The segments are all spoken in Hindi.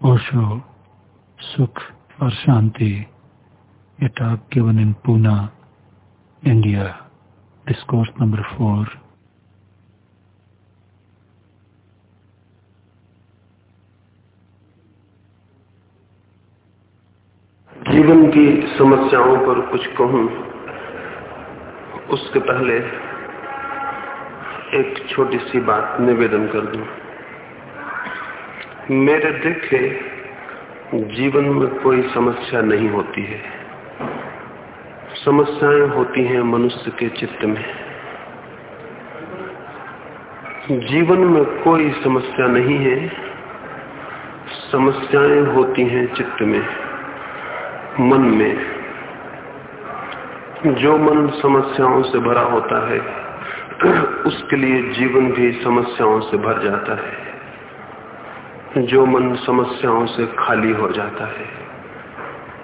ओशो सुख और शांति in Pune, India. Discourse number four. जीवन की समस्याओं पर कुछ कहूँ उसके पहले एक छोटी सी बात निवेदन कर दूँ मेरे देखे जीवन में कोई समस्या नहीं होती है। समस्याएँ होती हैं मनुष्य के चित्त में। जीवन में कोई समस्या नहीं है। समस्याएँ होती हैं चित्त में, मन में। जो मन समस्याओं से भरा होता है, उसके लिए जीवन भी समस्याओं से भर जाता है। जो मन समस्याओं से खाली हो जाता है,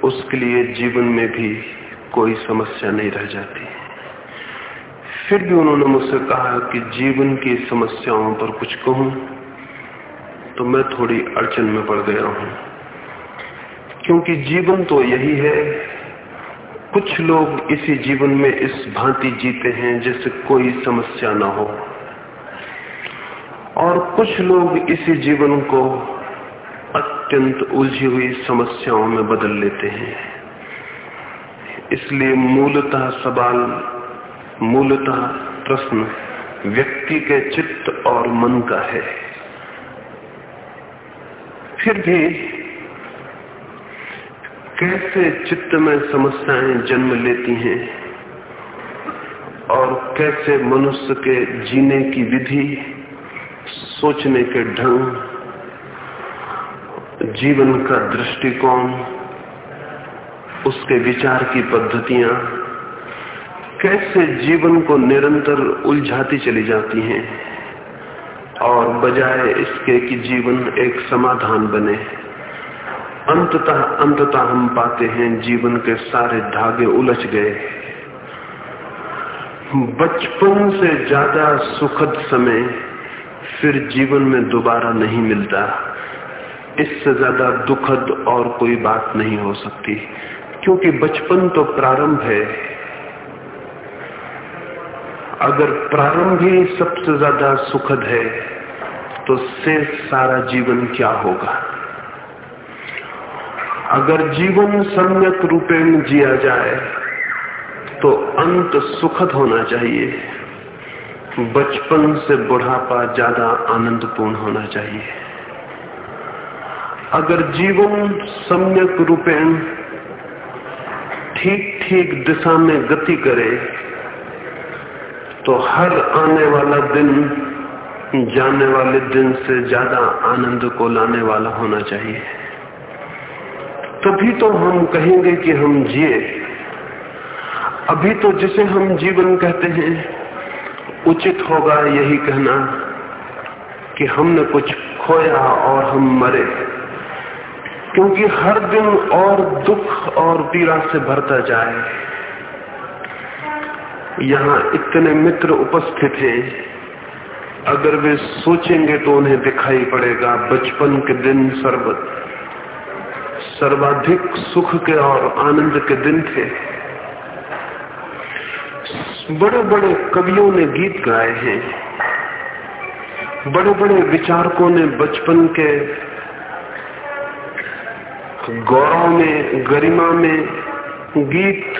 उसके लिए जीवन में भी कोई समस्या नहीं रह जाती। फिर भी उन्होंने मुझसे कहा कि जीवन की समस्याओं पर कुछ कहूँ तो मैं थोड़ी अड़चन में पड़ गया हूँ। क्योंकि जीवन तो यही है, कुछ लोग इसी जीवन में इस भांति जीते हैं जैसे कोई समस्या ना हो। और कुछ लोग इसी जीवन को अत्यंत उलझी हुई समस्याओं में बदल लेते हैं। इसलिए मूलतः सवाल, मूलतः प्रश्न व्यक्ति के चित्त और मन का है। फिर भी कैसे चित्त में समस्याएँ जन्म लेती हैं और कैसे मनुष्य के जीने की विधि सोचने के ढंग, जीवन का दृष्टिकोण, उसके विचार की पद्धतियाँ, कैसे जीवन को निरंतर उलझाती चली जाती हैं, और बजाय इसके कि जीवन एक समाधान बने। अंततः अंततः हम पाते हैं जीवन के सारे धागे उलझ गए। बचपन से ज़्यादा सुखद समय फिर जीवन में दोबारा नहीं मिलता। इससे ज़्यादा दुखद और कोई बात नहीं हो सकती। क्योंकि बचपन तो प्रारंभ है। अगर प्रारंभ ही सबसे ज़्यादा सुखद है तो शेष सारा जीवन क्या होगा? अगर जीवन सम्यक रूपेण जिया जाए तो अंत सुखद होना चाहिए। बचपन से बुढ़ापा ज़्यादा आनंदपूर्ण होना चाहिए। अगर जीवन सम्यक रूपेण ठीक ठीक दिशा में गति करे तो हर आने वाला दिन, जाने वाले दिन से ज़्यादा आनंद को लाने वाला होना चाहिए। तभी तो हम कहेंगे कि हम जिए। अभी तो जिसे हम जीवन कहते हैं उचित होगा यही कहना कि हमने कुछ खोया और हम मरे। क्योंकि हर दिन और दुख और पीड़ा से भरता जाए। यहाँ इतने मित्र उपस्थित हैं। अगर वे सोचेंगे तो उन्हें दिखाई पड़ेगा बचपन के दिन सर्व सर्वाधिक सुख के और आनंद के दिन थे। बड़े बड़े कवियों ने गीत गाए हैं। बड़े बड़े विचारकों ने बचपन के गौरव में, गरिमा में गीत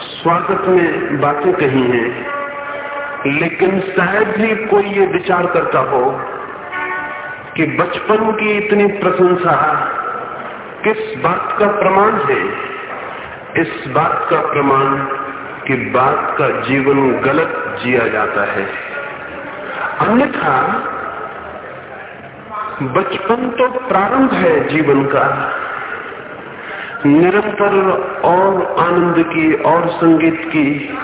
स्वागत में बातें कही हैं। लेकिन शायद ही कोई ये विचार करता हो कि बचपन की इतनी प्रशंसा किस बात का प्रमाण है? इस बात का प्रमाण कि बात का जीवन गलत जिया जाता है। अन्यथा, बचपन तो प्रारंभ है जीवन का। निरंतर और आनंद की और संगीत की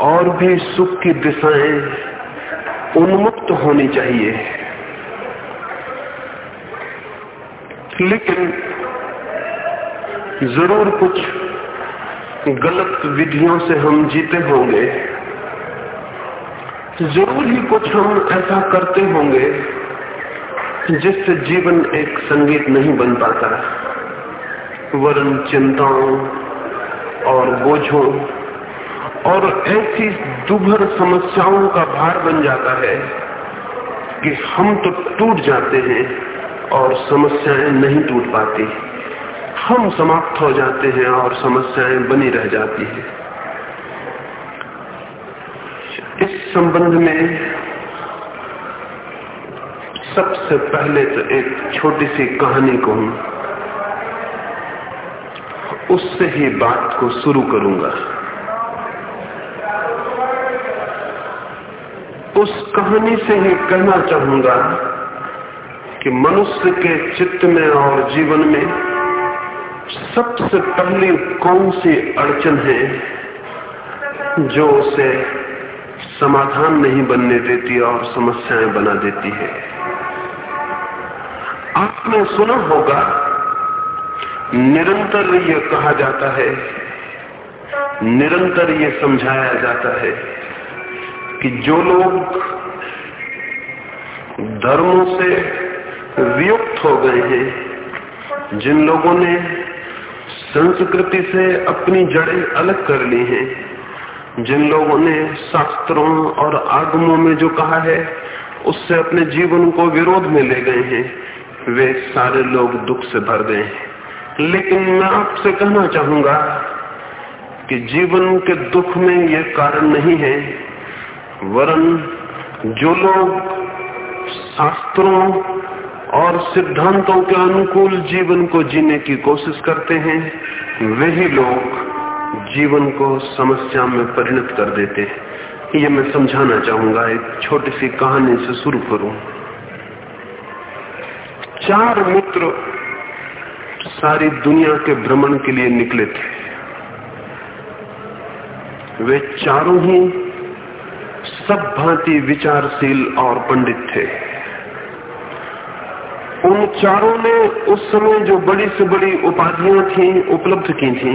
और भी सुख की दिशाएँ उन्मुक्त होनी चाहिए। लेकिन ज़रूर कुछ गलत विधियों से हम जीते होंगे। ज़रूर ही कुछ हम ऐसा करते होंगे जिससे जीवन एक संगीत नहीं बन पाता। वरन चिंताओं और बोझों और ऐसी दुभर समस्याओं का भार बन जाता है कि हम तो टूट जाते हैं और समस्याएँ नहीं टूट पाती। हम समाप्त हो जाते हैं और समस्याएँ बनी रह जाती हैं। इस संबंध में सबसे पहले तो एक छोटी सी कहानी कहूँ उससे ही बात को शुरू करूँगा। उस कहानी से ही कहना चाहूँगा कि मनुष्य के चित्त में और जीवन में सबसे पहली कौन सी अड़चन है जो उसे समाधान नहीं बनने देती और समस्याएँ बना देती है? आपने सुना होगा, निरंतर ये कहा जाता है, निरंतर ये समझाया जाता है कि जो लोग धर्मों से वियुक्त हो गए हैं, जिन लोगों ने संस्कृति से अपनी जड़ें अलग कर ली हैं। जिन लोगों ने शास्त्रों और आगमों में जो कहा है, उससे अपने जीवन को विरोध में ले गए हैं। वे सारे लोग दुख से भर गए हैं। लेकिन मैं आपसे कहना चाहूँगा कि जीवन के दुख में यह कारण नहीं है, वरन जो लोग शास्त्रों और सिद्धांतों के अनुकूल जीवन को जीने की कोशिश करते हैं, वही लोग जीवन को समस्या में परिणत कर देते हैं। ये मैं समझाना चाहूँगा, एक छोटी सी कहानी से शुरू करूँ। चार मित्र सारी दुनिया के भ्रमण के लिए निकले थे। वे चारों ही सब भांति विचारशील और पंडित थे। उन चारों ने उस समय जो बड़ी से बड़ी उपाधियाँ थी उपलब्ध की थी।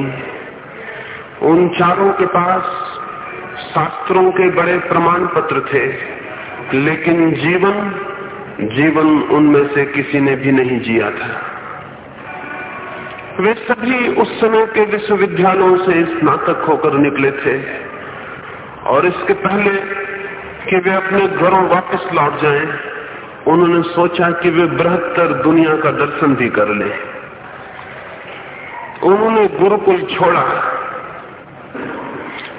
उन चारों के पास शास्त्रों के बड़े प्रमाण पत्र थे लेकिन जीवन जीवन उनमें से किसी ने भी नहीं जिया था। वे सभी उस समय के विश्वविद्यालयों से स्नातक होकर निकले थे और इसके पहले कि वे अपने घरों वापस लौट जाएँ, उन्होंने सोचा कि वे बृहत्तर दुनिया का दर्शन भी कर ले। उन्होंने गुरुकुल छोड़ा।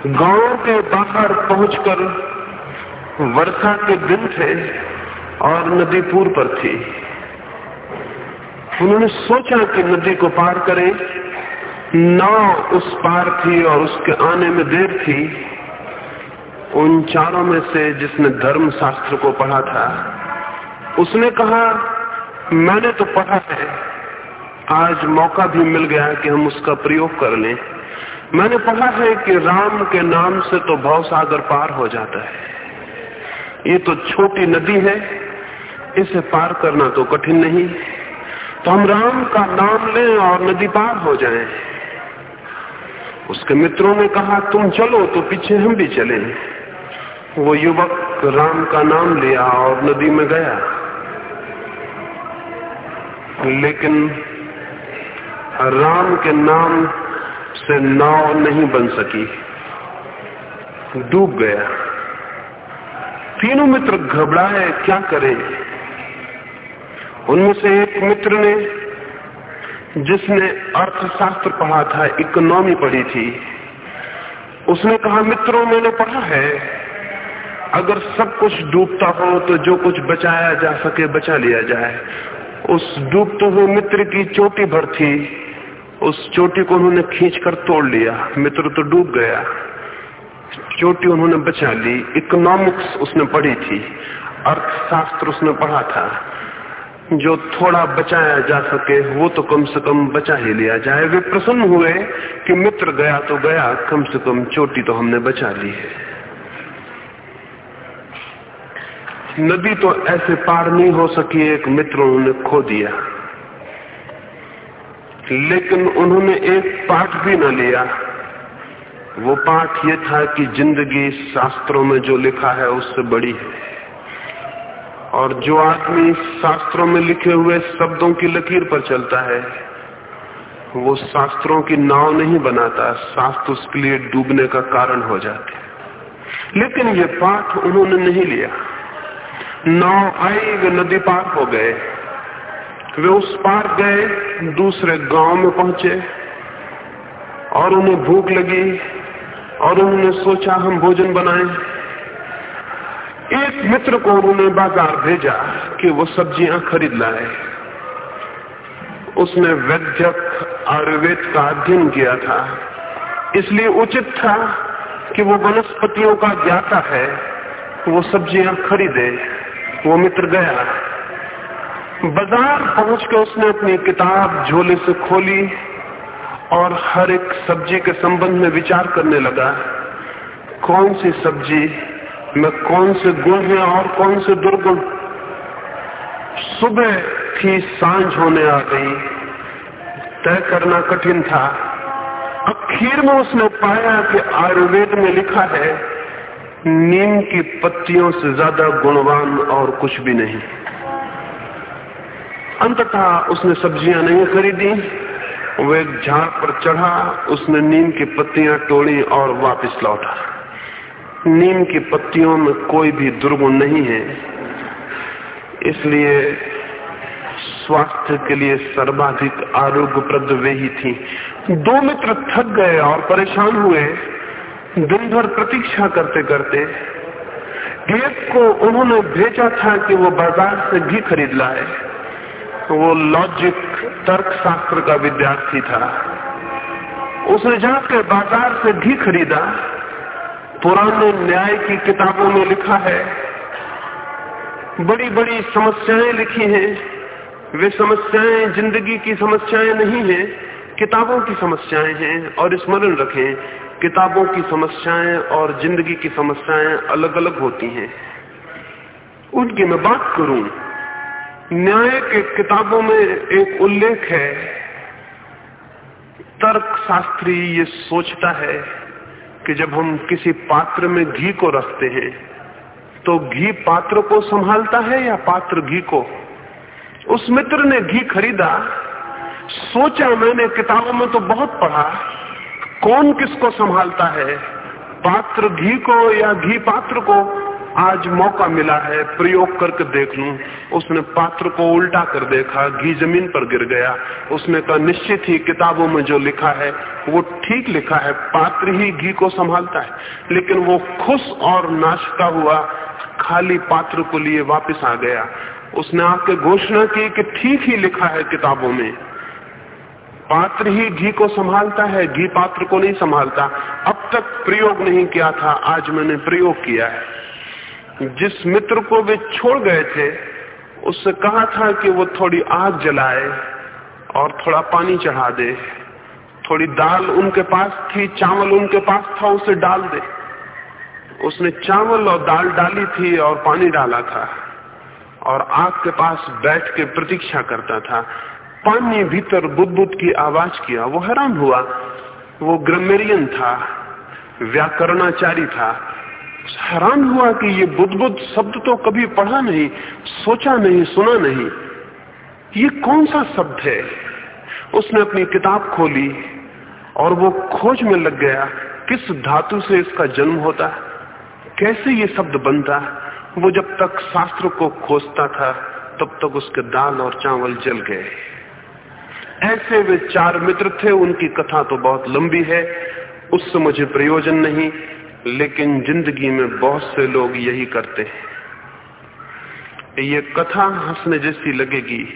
गाँव के बाहर पहुंचकर वर्षा के दिन थे और नदी पूर्व पर थी। उन्होंने सोचा कि नदी को पार करें। नाव उस पार थी और उसके आने में देर थी। उन चारों में से जिसने धर्म शास्त्र को पढ़ा था उसने कहा, मैंने तो पढ़ा है। आज मौका भी मिल गया कि हम उसका प्रयोग कर लें। मैंने पढ़ा है कि राम के नाम से तो भव सागर पार हो जाता है। ये तो छोटी नदी है, इसे पार करना तो कठिन नहीं। तो हम राम का नाम लें और नदी पार हो जाएँ। उसके मित्रों ने कहा, तुम चलो तो पीछे हम भी चले। वो युवक राम का नाम लिया और नदी में गया। लेकिन राम के नाम से नाव नहीं बन सकी। डूब गया। तीनों मित्र घबराए, क्या करें? उनमें से एक मित्र ने, जिसने अर्थशास्त्र पढ़ा था, इकोनॉमी पढ़ी थी, उसने कहा, मित्रों, मैंने पढ़ा है, अगर सब कुछ डूबता हो तो जो कुछ बचाया जा सके, बचा लिया जाए। उस डूबते हुए मित्र की चोटी भर थी। उस चोटी को उन्होंने खींचकर तोड़ लिया। मित्र तो डूब गया। चोटी उन्होंने बचा ली। इकोनॉमिक्स उसने पढ़ी थी। अर्थशास्त्र उसने पढ़ा था। जो थोड़ा बचाया जा सके, वो तो कम से कम बचा ही लिया जाए। वे प्रसन्न हुए कि मित्र गया तो गया, कम से कम चोटी तो हमने बचा ली है। नदी तो ऐसे पार नहीं हो सकी, एक मित्र उन्होंने खो दिया। लेकिन उन्होंने एक पाठ भी न लिया। वो पाठ ये था कि ज़िंदगी शास्त्रों में जो लिखा है उससे बड़ी है। और जो आदमी शास्त्रों में लिखे हुए शब्दों की लकीर पर चलता है, वो शास्त्रों की नाव नहीं बनाता, शास्त्र उसके लिए डूबने का कारण हो जाते लेकिन ये पाठ उन्होंने नहीं लिया। नाव आई वे नदी पार हो गए। वे उस पार गए, दूसरे गाँव में पहुँचे और उन्हें भूख लगी और उन्होंने सोचा, हम भोजन बनाएँ। एक मित्र को उन्होंने बाज़ार भेजा कि वो सब्ज़ियाँ खरीद लाए। उसने वैद्यक आयुर्वेद का अध्ययन किया था। इसलिए उचित था कि वो वनस्पतियों का ज्ञाता है, वो सब्ज़ियाँ खरीदे। वो मित्र गया। बाज़ार पहुँच के उसने अपनी किताब झोले से खोली और हर एक सब्ज़ी के संबंध में विचार करने लगा, कौन सी सब्ज़ी में कौन से गुण है और कौन से दुर्गुण। सुबह थी, साँझ होने आ गई। तय करना कठिन था। आखिर में उसने पाया कि आयुर्वेद में लिखा है नीम की पत्तियों से ज़्यादा गुणवान और कुछ भी नहीं। अंततः उसने सब्ज़ियाँ नहीं खरीदी, वो एक झाड़ पर चढ़ा, उसने नीम की पत्तियाँ तोड़ी और वापस लौटा। नीम की पत्तियों में कोई भी दुर्गुण नहीं है, इसलिए स्वास्थ्य के लिए सर्वाधिक आरोग्यप्रद वे ही थी। दो मित्र थक गए और परेशान हुए। दिन भर प्रतीक्षा करते करते एक को उन्होंने भेजा था कि वो बाज़ार से घी खरीद लाए। वो लॉजिक तर्क शास्त्र का विद्यार्थी था। उसने जाकर बाज़ार से घी खरीदा, पुराने न्याय की किताबों में लिखा है। बड़ी बड़ी समस्याएँ लिखी हैं। वे समस्याएँ ज़िंदगी की समस्याएँ नहीं हैं, किताबों की समस्याएँ हैं और स्मरण रखें। किताबों की समस्याएँ और ज़िंदगी की समस्याएँ अलग अलग होती हैं। उनकी मैं बात करूँ, न्याय के किताबों में एक उल्लेख है तर्क शास्त्री ये सोचता है कि जब हम किसी पात्र में घी को रखते हैं तो घी पात्र को संभालता है या पात्र घी को? उस मित्र ने घी खरीदा, सोचा मैंने किताबों में तो बहुत पढ़ा कौन किसको संभालता है? पात्र घी को या घी पात्र को? आज मौका मिला है, प्रयोग करके देख लू। उसने पात्र को उल्टा कर देखा, घी ज़मीन पर गिर गया। उसने कहा, निश्चित ही किताबों में जो लिखा है, वो ठीक लिखा है, पात्र ही घी को संभालता है। लेकिन वो खुश और नाचता हुआ, खाली पात्र को लिए वापस आ गया। उसने आके घोषणा की कि ठीक ही लिखा है किताबों में। पात्र ही घी को संभालता है, घी पात्र को नहीं संभालता। अब तक प्रयोग नहीं किया था, आज मैंने प्रयोग किया है। जिस मित्र को वे छोड़ गए थे, उससे कहा था कि वो थोड़ी आग जलाए और थोड़ा पानी चढ़ा दे। थोड़ी दाल उनके पास थी, चावल उनके पास था, उसे डाल दे। उसने चावल और दाल डाली थी और पानी डाला था और आग के पास बैठ के प्रतीक्षा करता था। पानी भीतर बुद्ध की आवाज़ किया। वो हैरान हुआ। वो ग्रमेरियन था, व्याकरणाचारी था। हैरान हुआ कि ये बुद्ध शब्द तो कभी पढ़ा नहीं, सोचा नहीं, सुना नहीं। ये कौन सा शब्द है? उसने अपनी किताब खोली और वो खोज में लग गया, किस धातु से इसका जन्म होता? कैसे ये शब्द बनता? वो जब तक शास्त्र को खोजता था, तब तक उसके दाल और चावल जल गए। ऐसे वे चार मित्र थे, उनकी कथा तो बहुत लंबी है, उससे मुझे प्रयोजन नहीं, लेकिन ज़िंदगी में बहुत से लोग यही करते हैं। ये कथा हंसने जैसी लगेगी।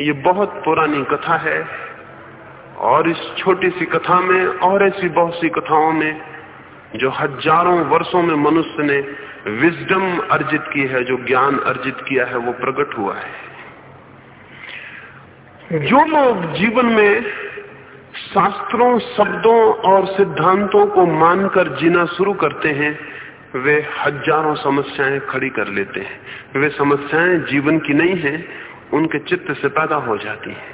ये बहुत पुरानी कथा है, और इस छोटी सी कथा में, और ऐसी बहुत सी कथाओं में, जो हज़ारों वर्षों में मनुष्य ने विजडम अर्जित की है, जो ज्ञान अर्जित किया है, वो प्रकट हुआ है। जो लोग जीवन में शास्त्रों, शब्दों और सिद्धांतों को मानकर जीना शुरू करते हैं, वे हज़ारों समस्याएँ खड़ी कर लेते हैं। वे समस्याएँ जीवन की नहीं है, उनके चित्त से पैदा हो जाती है।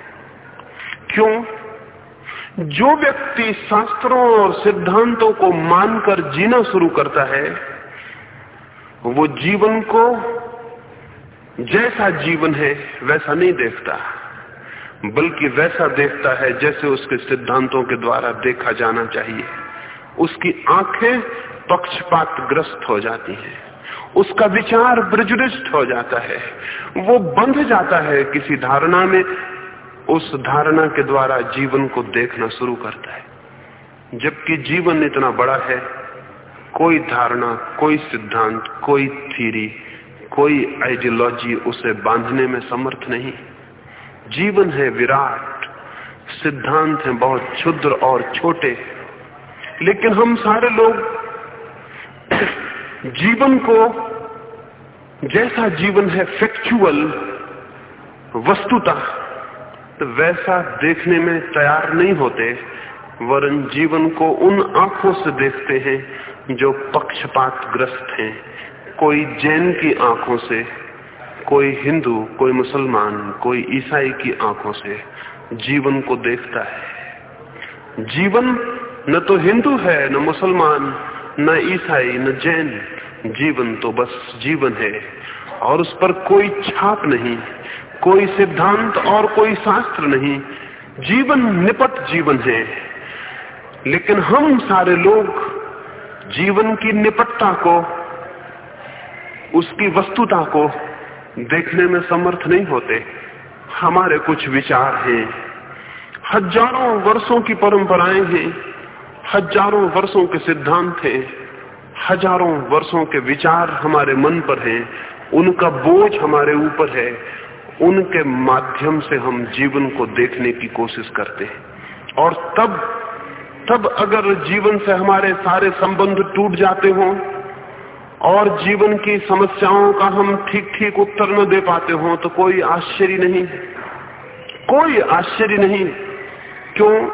क्यों? जो व्यक्ति शास्त्रों और सिद्धांतों को मानकर जीना शुरू करता है, वो जीवन को जैसा जीवन है, वैसा नहीं देखता। बल्कि वैसा देखता है जैसे उसके सिद्धांतों के द्वारा देखा जाना चाहिए। उसकी आँखें पक्षपात ग्रस्त हो जाती हैं। उसका विचार ब्रजुरिष्ट हो जाता है। वो बंध जाता है किसी धारणा में, उस धारणा के द्वारा जीवन को देखना शुरू करता है। जबकि जीवन इतना बड़ा है, कोई धारणा, कोई सिद्धांत, कोई थीरी कोई आइडियोलॉजी उसे बांधने में समर्थ नहीं। जीवन है विराट, सिद्धांत है बहुत क्षुद्र और छोटे। लेकिन हम सारे लोग जीवन को जैसा जीवन है फैक्चुअल वस्तुता तो वैसा देखने में तैयार नहीं होते, वरन जीवन को उन आँखों से देखते हैं जो पक्षपात ग्रस्त हैं, कोई जैन की आँखों से। कोई हिंदू, कोई मुसलमान, कोई ईसाई की आँखों से जीवन को देखता है। जीवन न तो हिंदू है, न मुसलमान, न ईसाई, न जैन। जीवन तो बस जीवन है और उस पर कोई छाप नहीं, कोई सिद्धांत और कोई शास्त्र नहीं। जीवन निपट जीवन है, लेकिन हम सारे लोग जीवन की निपटता को, उसकी वस्तुता को देखने में समर्थ नहीं होते। हमारे कुछ विचार हैं। हज़ारों वर्षों की परंपराएँ हैं। हज़ारों वर्षों के सिद्धांत हैं। हज़ारों वर्षों के विचार हमारे मन पर हैं। उनका बोझ हमारे ऊपर है। उनके माध्यम से हम जीवन को देखने की कोशिश करते हैं। और तब तब अगर जीवन से हमारे सारे संबंध टूट जाते हों और जीवन की समस्याओं का हम ठीक ठीक उत्तर न दे पाते हो तो कोई आश्चर्य नहीं। कोई आश्चर्य नहीं। क्यों?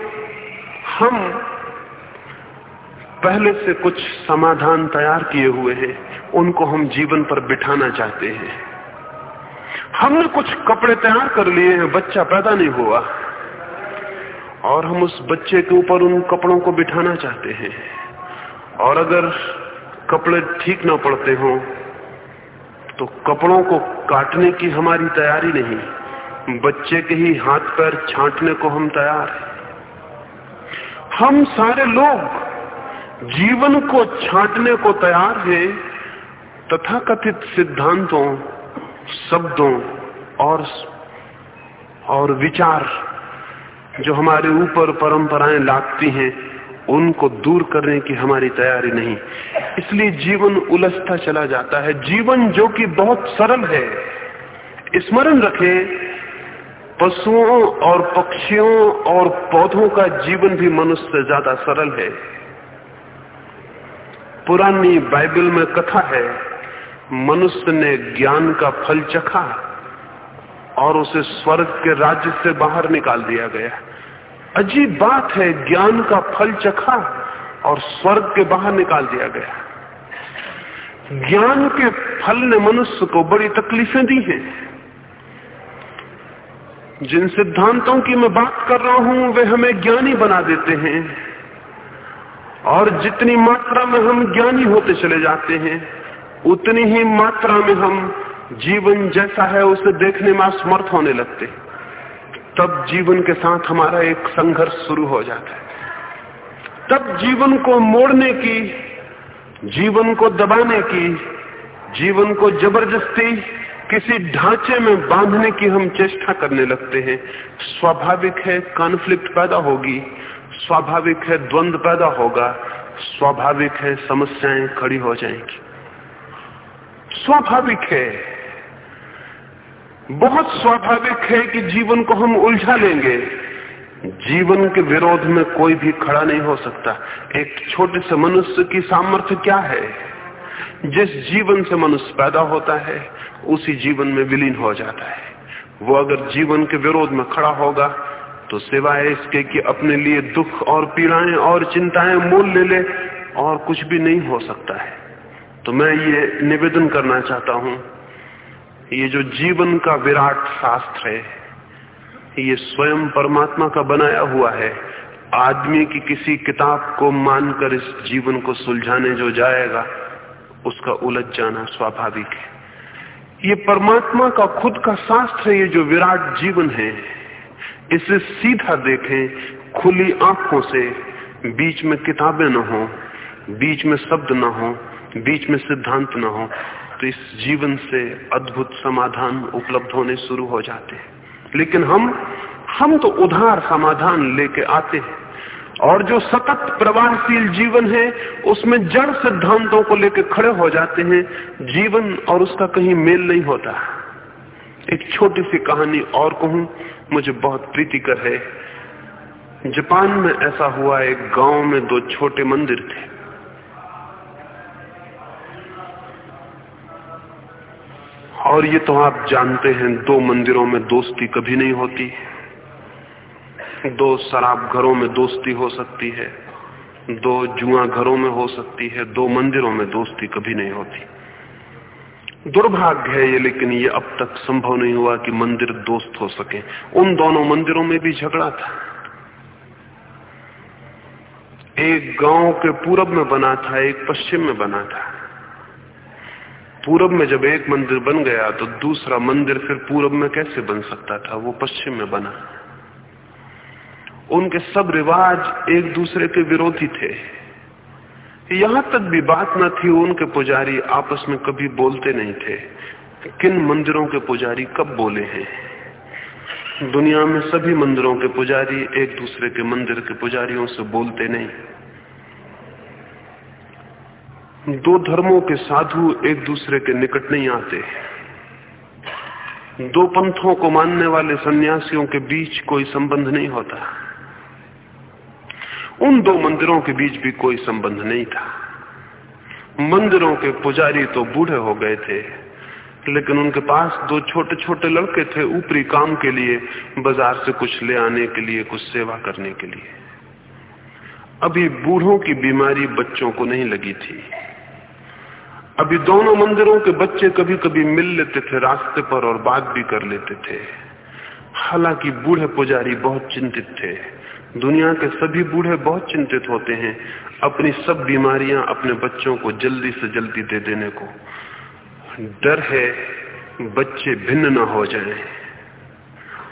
हम पहले से कुछ समाधान तैयार किए हुए हैं। उनको हम जीवन पर बिठाना चाहते हैं। हमने कुछ कपड़े तैयार कर लिए हैं, बच्चा पैदा नहीं हुआ। और हम उस बच्चे के ऊपर उन कपड़ों को बिठाना चाहते हैं। और अगर कपड़े ठीक ना पड़ते हो तो कपड़ों को काटने की हमारी तैयारी नहीं, बच्चे के ही हाथ पैर छांटने को हम तैयार हैं। हम सारे लोग जीवन को छांटने को तैयार है, तथाकथित सिद्धांतों, शब्दों और और विचार जो हमारे ऊपर परंपराएँ लादती हैं। उनको दूर करने की हमारी तैयारी नहीं। इसलिए जीवन उलझता चला जाता है। जीवन जो कि बहुत सरल है। स्मरण रखें, पशुओं और पक्षियों और पौधों का जीवन भी मनुष्य से ज़्यादा सरल है। पुरानी बाइबल में कथा है, मनुष्य ने ज्ञान का फल चखा और उसे स्वर्ग के राज्य से बाहर निकाल दिया गया। अजीब बात है, ज्ञान का फल चखा और स्वर्ग के बाहर निकाल दिया गया। ज्ञान के फल ने मनुष्य को बड़ी तकलीफें दी हैं। जिन सिद्धांतों की मैं बात कर रहा हूँ, वे हमें ज्ञानी बना देते हैं। और जितनी मात्रा में हम ज्ञानी होते चले जाते हैं, उतनी ही मात्रा में हम जीवन जैसा है, उसे देखने में असमर्थ होने लगते तब जीवन के साथ हमारा एक संघर्ष शुरू हो जाता है। तब जीवन को मोड़ने की, जीवन को दबाने की, जीवन को ज़बरदस्ती किसी ढांचे में बांधने की हम चेष्टा करने लगते हैं। स्वाभाविक है कॉन्फ्लिक्ट पैदा होगी, स्वाभाविक है द्वंद पैदा होगा, स्वाभाविक है समस्याएँ खड़ी हो जाएँगी। स्वाभाविक है बहुत स्वाभाविक है कि जीवन को हम उलझा लेंगे। जीवन के विरोध में कोई भी खड़ा नहीं हो सकता। एक छोटे से मनुष्य की सामर्थ्य क्या है? जिस जीवन से मनुष्य पैदा होता है, उसी जीवन में विलीन हो जाता है। वो अगर जीवन के विरोध में खड़ा होगा तो सिवाय इसके कि अपने लिए दुख और पीड़ाएँ और चिंताएँ मोल ले ले और कुछ भी नहीं हो सकता है। तो मैं ये निवेदन करना चाहता हूँ ये जो जीवन का विराट शास्त्र है, ये स्वयं परमात्मा का बनाया हुआ है। आदमी की किसी किताब को मानकर इस जीवन को सुलझाने जो जाएगा, उसका उलझ जाना स्वाभाविक है। ये परमात्मा का खुद का शास्त्र है, ये जो विराट जीवन है, इसे सीधा देखें, खुली आँखों से, बीच में किताबें न हो, बीच में शब्द न हो, बीच में सिद्धांत न हो। तो इस जीवन से अद्भुत समाधान उपलब्ध होने शुरू हो जाते हैं। लेकिन हम हम तो उधार समाधान लेके आते हैं। और जो सतत प्रवाहशील जीवन है, उसमें जड़ सिद्धांतों को लेकर खड़े हो जाते हैं। जीवन और उसका कहीं मेल नहीं होता। एक छोटी सी कहानी और कहूँ, मुझे बहुत प्रीतिकर है। जापान में ऐसा हुआ, एक गाँव में दो छोटे मंदिर थे। और ये तो आप जानते हैं, दो मंदिरों में दोस्ती कभी नहीं होती। दो शराब घरों में दोस्ती हो सकती है, दो जुआ घरों में हो सकती है, दो मंदिरों में दोस्ती कभी नहीं होती। दुर्भाग्य है ये, लेकिन ये अब तक संभव नहीं हुआ कि मंदिर दोस्त हो सके। उन दोनों मंदिरों में भी झगड़ा था। एक गाँव के पूरब में बना था, एक पश्चिम में बना था। पूरब में जब एक मंदिर बन गया तो दूसरा मंदिर फिर पूरब में कैसे बन सकता था? वो पश्चिम में बना। उनके सब रिवाज एक दूसरे के विरोधी थे। यहाँ तक भी बात न थी, उनके पुजारी आपस में कभी बोलते नहीं थे। किन मंदिरों के पुजारी कब बोले हैं? दुनिया में सभी मंदिरों के पुजारी एक दूसरे के मंदिर के पुजारियों से बोलते नहीं। दो धर्मों के साधु एक दूसरे के निकट नहीं आते। दो पंथों को मानने वाले सन्यासियों के बीच कोई संबंध नहीं होता। उन दो मंदिरों के बीच भी कोई संबंध नहीं था। मंदिरों के पुजारी तो बूढ़े हो गए थे, लेकिन उनके पास दो छोटे छोटे लड़के थे ऊपरी काम के लिए, बाज़ार से कुछ ले आने के लिए, कुछ सेवा करने के लिए। अभी बूढ़ों की बीमारी बच्चों को नहीं लगी थी। अभी दोनों मंदिरों के बच्चे कभी कभी मिल लेते थे रास्ते पर और बात भी कर लेते थे। हालाँकि बूढ़े पुजारी बहुत चिंतित थे। दुनिया के सभी बूढ़े बहुत चिंतित होते हैं अपनी सब बीमारियाँ अपने बच्चों को जल्दी से जल्दी दे देने को। डर है बच्चे भिन्न ना हो जाएँ।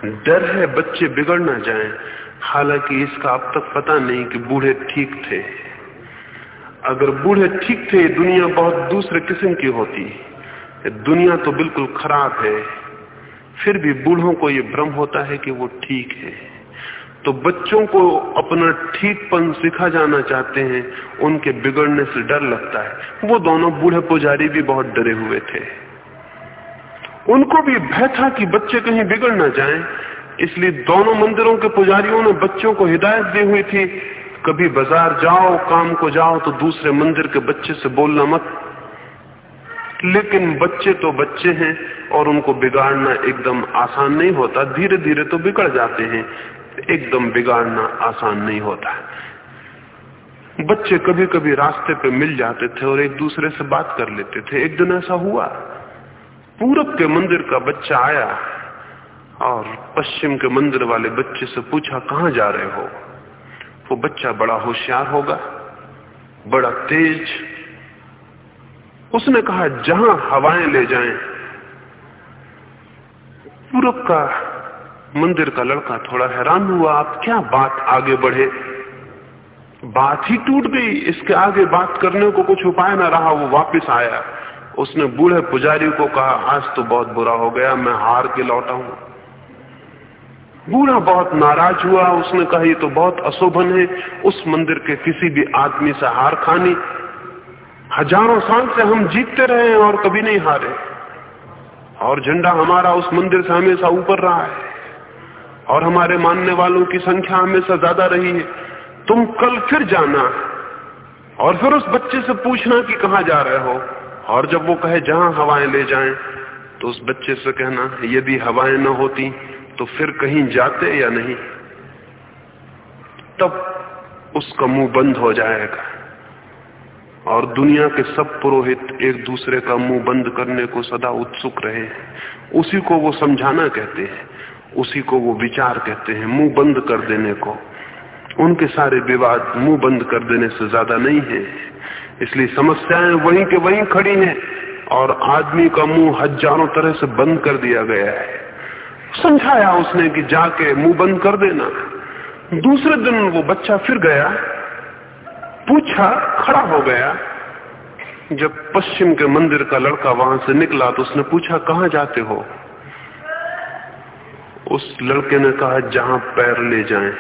डर है बच्चे बिगड़ ना जाएँ। हालाँकि इसका अब तक पता नहीं कि बूढ़े ठीक थे। अगर बूढ़े ठीक थे दुनिया बहुत दूसरे किस्म की होती। दुनिया तो बिल्कुल खराब है। फिर भी बूढ़ों को ये भ्रम होता है कि वो ठीक है। तो बच्चों को अपना ठीकपन सिखा जाना चाहते हैं। उनके बिगड़ने से डर लगता है। वो दोनों बूढ़े पुजारी भी बहुत डरे हुए थे। उनको भी भय था कि बच्चे कहीं बिगड़ ना जाएँ, इसलिए दोनों मंदिरों के पुजारियों ने बच्चों को हिदायत दी हुई थी कभी बाज़ार जाओ, काम को जाओ तो दूसरे मंदिर के बच्चे से बोलना मत। लेकिन बच्चे तो बच्चे हैं और उनको बिगाड़ना एकदम आसान नहीं होता। धीरे धीरे तो बिगड़ जाते हैं, एकदम बिगाड़ना आसान नहीं होता। बच्चे कभी कभी रास्ते पे मिल जाते थे और एक दूसरे से बात कर लेते थे। एक दिन ऐसा हुआ, पूरब के मंदिर का बच्चा आया और पश्चिम के मंदिर वाले बच्चे से पूछा, कहाँ जा रहे हो? वो बच्चा बड़ा होशियार होगा, बड़ा तेज। उसने कहा, जहाँ हवाएँ ले जाएँ पूरब का मंदिर का लड़का थोड़ा हैरान हुआ, आप क्या बात आगे बढ़े? बात ही टूट गई, इसके आगे बात करने को कुछ उपाय ना रहा, वो वापस आया। उसने बूढ़े पुजारी को कहा, आज तो बहुत बुरा हो गया, मैं हार के लौटा हूँ। बूढ़ा बहुत नाराज़ हुआ, उसने कहा, ये तो बहुत अशोभन है, उस मंदिर के किसी भी आदमी से हार खानी। हज़ारों साल से हम जीतते रहे और कभी नहीं हारे। और झंडा हमारा उस मंदिर से हमेशा ऊपर रहा है। और हमारे मानने वालों की संख्या हमेशा ज़्यादा रही है। तुम कल फिर जाना और फिर उस बच्चे से पूछना कि कहा जा रहे हो। और जब वो कहे, जहाँ हवाएँ ले जाएँ तो उस बच्चे से कहना, यदि हवाएँ न होती तो फिर कहीं जाते या नहीं? तब उसका मुँह बंद हो जाएगा और दुनिया के सब पुरोहित एक दूसरे का मुँह बंद करने को सदा उत्सुक रहे उसी को वो समझाना कहते हैं, उसी को वो विचार कहते हैं, मुँह बंद कर देने को। उनके सारे विवाद मुँह बंद कर देने से ज़्यादा नहीं है। इसलिए समस्याएँ वहीं के वहीं खड़ी हैं और आदमी का मुँह हज़ारों तरह से बंद कर दिया गया है। समझाया उसने कि जाके मुँह बंद कर देना। दूसरे दिन वो बच्चा फिर गया, पूछा, खड़ा हो गया। जब पश्चिम के मंदिर का लड़का वहाँ से निकला तो उसने पूछा, कहाँ जाते हो? उस लड़के ने कहा, जहाँ पैर ले जाएँ।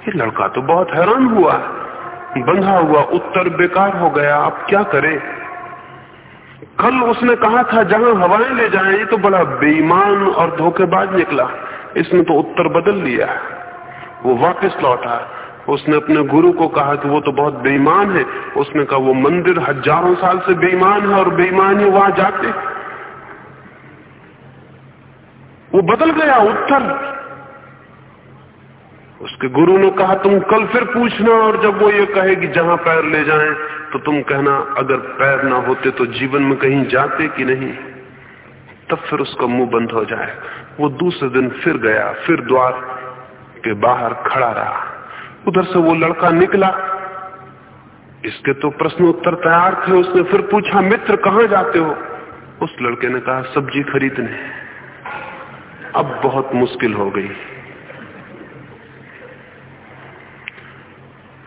ये लड़का तो बहुत हैरान हुआ, बंधा हुआ उत्तर बेकार हो गया। अब क्या करे? कल उसने कहा था, जहाँ हवाएँ ले जाए तो बड़ा बेईमान और धोखेबाज निकला। इसने तो उत्तर बदल लिया। वो वापस लौटा। उसने अपने गुरु को कहा कि वो तो बहुत बेईमान है। उसने कहा, वो मंदिर हज़ारों साल से बेईमान है और बेईमान ही वहाँ जाते वो बदल गया उत्तर। उसके गुरु ने कहा, तुम कल फिर पूछना और जब वो ये कहे कि जहाँ पैर ले जाएँ तो तुम कहना, अगर पैर ना होते तो जीवन में कहीं जाते कि नहीं? तब फिर उसका मुँह बंद हो जाए। वो दूसरे दिन फिर गया, फिर द्वार के बाहर खड़ा रहा। उधर से वो लड़का निकला। इसके तो प्रश्न उत्तर तैयार थे। उसने फिर पूछा, मित्र, कहाँ जाते हो? उस लड़के ने कहा, सब्ज़ी खरीदने। अब बहुत मुश्किल हो गई।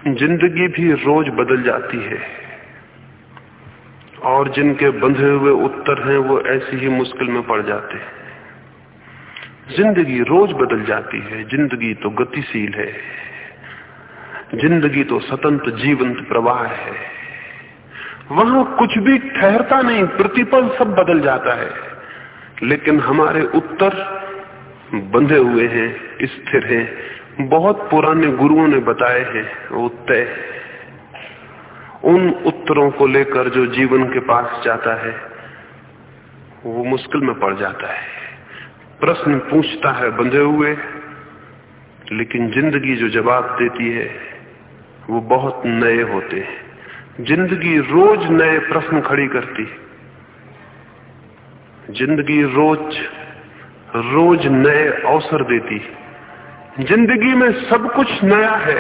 ज़िंदगी भी रोज बदल जाती है। और जिनके बंधे हुए उत्तर हैं, वो ऐसी ही मुश्किल में पड़ जाते हैं। ज़िंदगी रोज बदल जाती है। ज़िंदगी तो गतिशील है। ज़िंदगी तो स्वतंत्र जीवंत प्रवाह है। वहाँ कुछ भी ठहरता नहीं, प्रतिपल सब बदल जाता है। लेकिन हमारे उत्तर बंधे हुए हैं, स्थिर हैं बहुत पुराने गुरुओं ने बताए हैं वो तय उन उत्तरों को लेकर जो जीवन के पास जाता है, वो मुश्किल में पड़ जाता है। प्रश्न पूछता है बंधे हुए, लेकिन ज़िंदगी जो जवाब देती है, वो बहुत नए होते हैं। ज़िंदगी रोज नए प्रश्न खड़ी करती ज़िंदगी रोज रोज नए अवसर देती ज़िंदगी में सब कुछ नया है।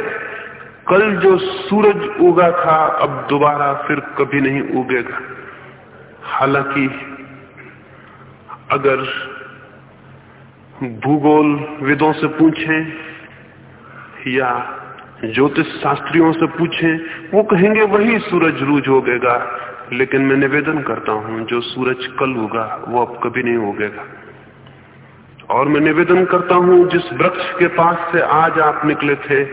कल जो सूरज उगा था, अब दोबारा फिर कभी नहीं उगेगा। हालाँकि अगर भूगोल विदों से पूछें या ज्योतिष शास्त्रियों से पूछें, वो कहेंगे वही सूरज रूज होगेगा लेकिन मैं निवेदन करता हूँ, जो सूरज कल होगा वो अब कभी नहीं होगेगा और मैं निवेदन करता हूँ, जिस वृक्ष के पास से आज आप निकले थे,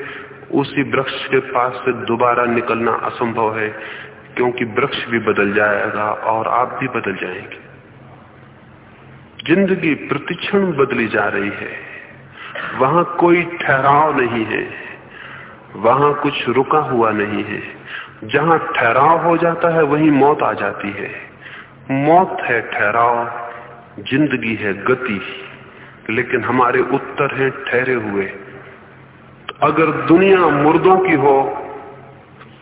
उसी वृक्ष के पास से दोबारा निकलना असंभव है, क्योंकि वृक्ष भी बदल जाएगा और आप भी बदल जाएँगे। ज़िंदगी प्रतिक्षण बदली जा रही है। वहाँ कोई ठहराव नहीं है। वहाँ कुछ रुका हुआ नहीं है। जहाँ ठहराव हो जाता है, वहीं मौत आ जाती है। मौत है ठहराव, ज़िंदगी है गति। लेकिन हमारे उत्तर हैं ठहरे हुए। तो अगर दुनिया मुर्दों की हो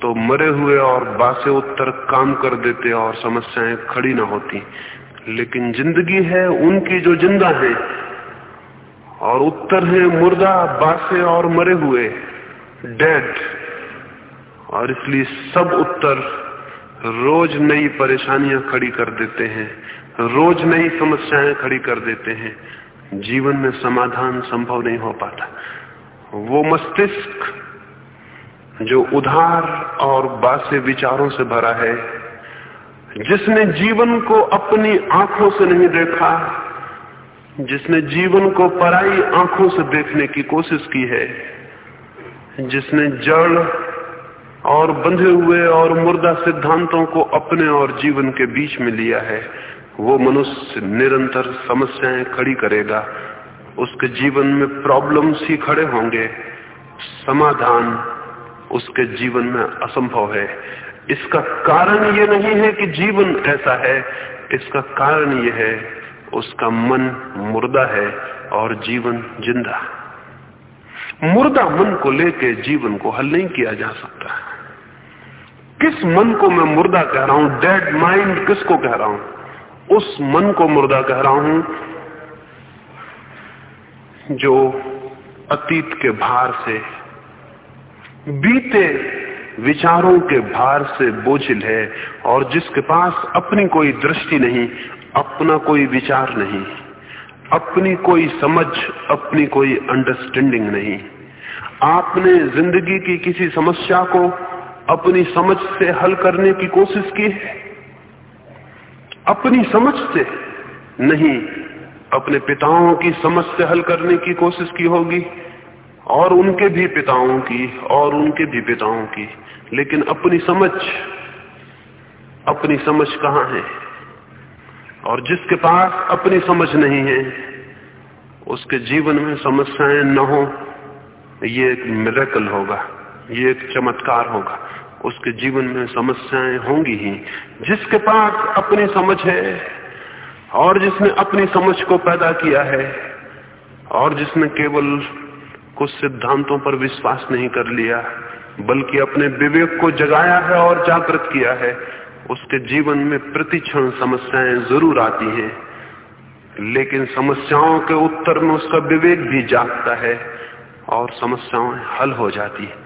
तो मरे हुए और बासे उत्तर काम कर देते और समस्याएँ खड़ी ना होती। लेकिन ज़िंदगी है उनकी जो ज़िंदा है। और उत्तर है मुर्दा, बासे और मरे हुए डेड और इसलिए सब उत्तर रोज नई परेशानियाँ खड़ी कर देते हैं, रोज नई समस्याएँ खड़ी कर देते हैं। जीवन में समाधान संभव नहीं हो पाता। वो मस्तिष्क जो उधार और बासे विचारों से भरा है, जिसने जीवन को अपनी आँखों से नहीं देखा, जिसने जीवन को पराई आँखों से देखने की कोशिश की है, जिसने जड़ और बंधे हुए और मुर्दा सिद्धांतों को अपने और जीवन के बीच में लिया है वो मनुष्य निरंतर समस्याएँ खड़ी करेगा। उसके जीवन में प्रॉब्लम्स ही खड़े होंगे। समाधान उसके जीवन में असंभव है। इसका कारण ये नहीं है कि जीवन ऐसा है। इसका कारण ये है, उसका मन मुर्दा है और जीवन ज़िंदा। मुर्दा मन को लेके जीवन को हल नहीं किया जा सकता। किस मन को मैं मुर्दा कह रहा हूँ? डेड माइंड किसको कह रहा हूँ? उस मन को मुर्दा कह रहा हूँ, जो अतीत के भार से, बीते विचारों के भार से बोझिल है, और जिसके पास अपनी कोई दृष्टि नहीं, अपना कोई विचार नहीं, अपनी कोई समझ, अपनी कोई अंडरस्टैंडिंग नहीं। आपने ज़िंदगी की किसी समस्या को अपनी समझ से हल करने की कोशिश की है? अपनी समझ से नहीं, अपने पिताओं की समझ से हल करने की कोशिश की होगी, और उनके भी पिताओं की, और उनके भी पिताओं की। लेकिन अपनी समझ अपनी समझ कहाँ है? और जिसके पास अपनी समझ नहीं है, उसके जीवन में समस्याएँ न हो, ये एक मिरेकल होगा, ये एक चमत्कार होगा। उसके जीवन में समस्याएँ होंगी ही। जिसके पास अपनी समझ है और जिसने अपनी समझ को पैदा किया है और जिसने केवल कुछ सिद्धांतों पर विश्वास नहीं कर लिया, बल्कि अपने विवेक को जगाया है और जागृत किया है, उसके जीवन में प्रतिक्षण समस्याएँ ज़रूर आती हैं। लेकिन समस्याओं के उत्तर में उसका विवेक भी जागता है और समस्याएँ हल हो जाती है।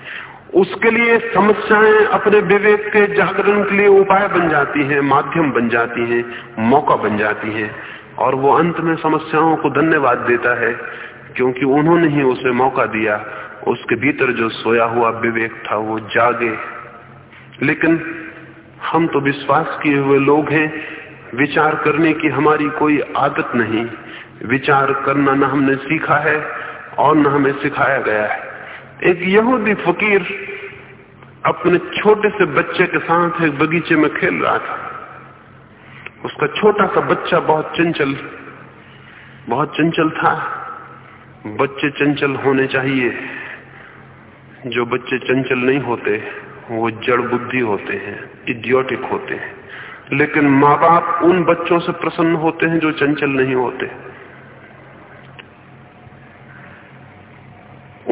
उसके लिए समस्याएँ अपने विवेक के जागरण के लिए उपाय बन जाती हैं, माध्यम बन जाती हैं, मौका बन जाती हैं। और वो अंत में समस्याओं को धन्यवाद देता है, क्योंकि उन्होंने ही उसे मौका दिया। उसके भीतर जो सोया हुआ विवेक था, वो जागे। लेकिन हम तो विश्वास किए हुए लोग हैं, विचार करने की हमारी कोई आदत नहीं। विचार करना न हमने सीखा है, और न हमें सिखाया गया है। एक यहूदी फकीर अपने छोटे से बच्चे के साथ एक बगीचे में खेल रहा था। उसका छोटा सा बच्चा बहुत चंचल बहुत चंचल था। बच्चे चंचल होने चाहिए। जो बच्चे चंचल नहीं होते, वो जड़ बुद्धि होते हैं, इडियोटिक होते हैं। लेकिन माँ बाप उन बच्चों से प्रसन्न होते हैं जो चंचल नहीं होते।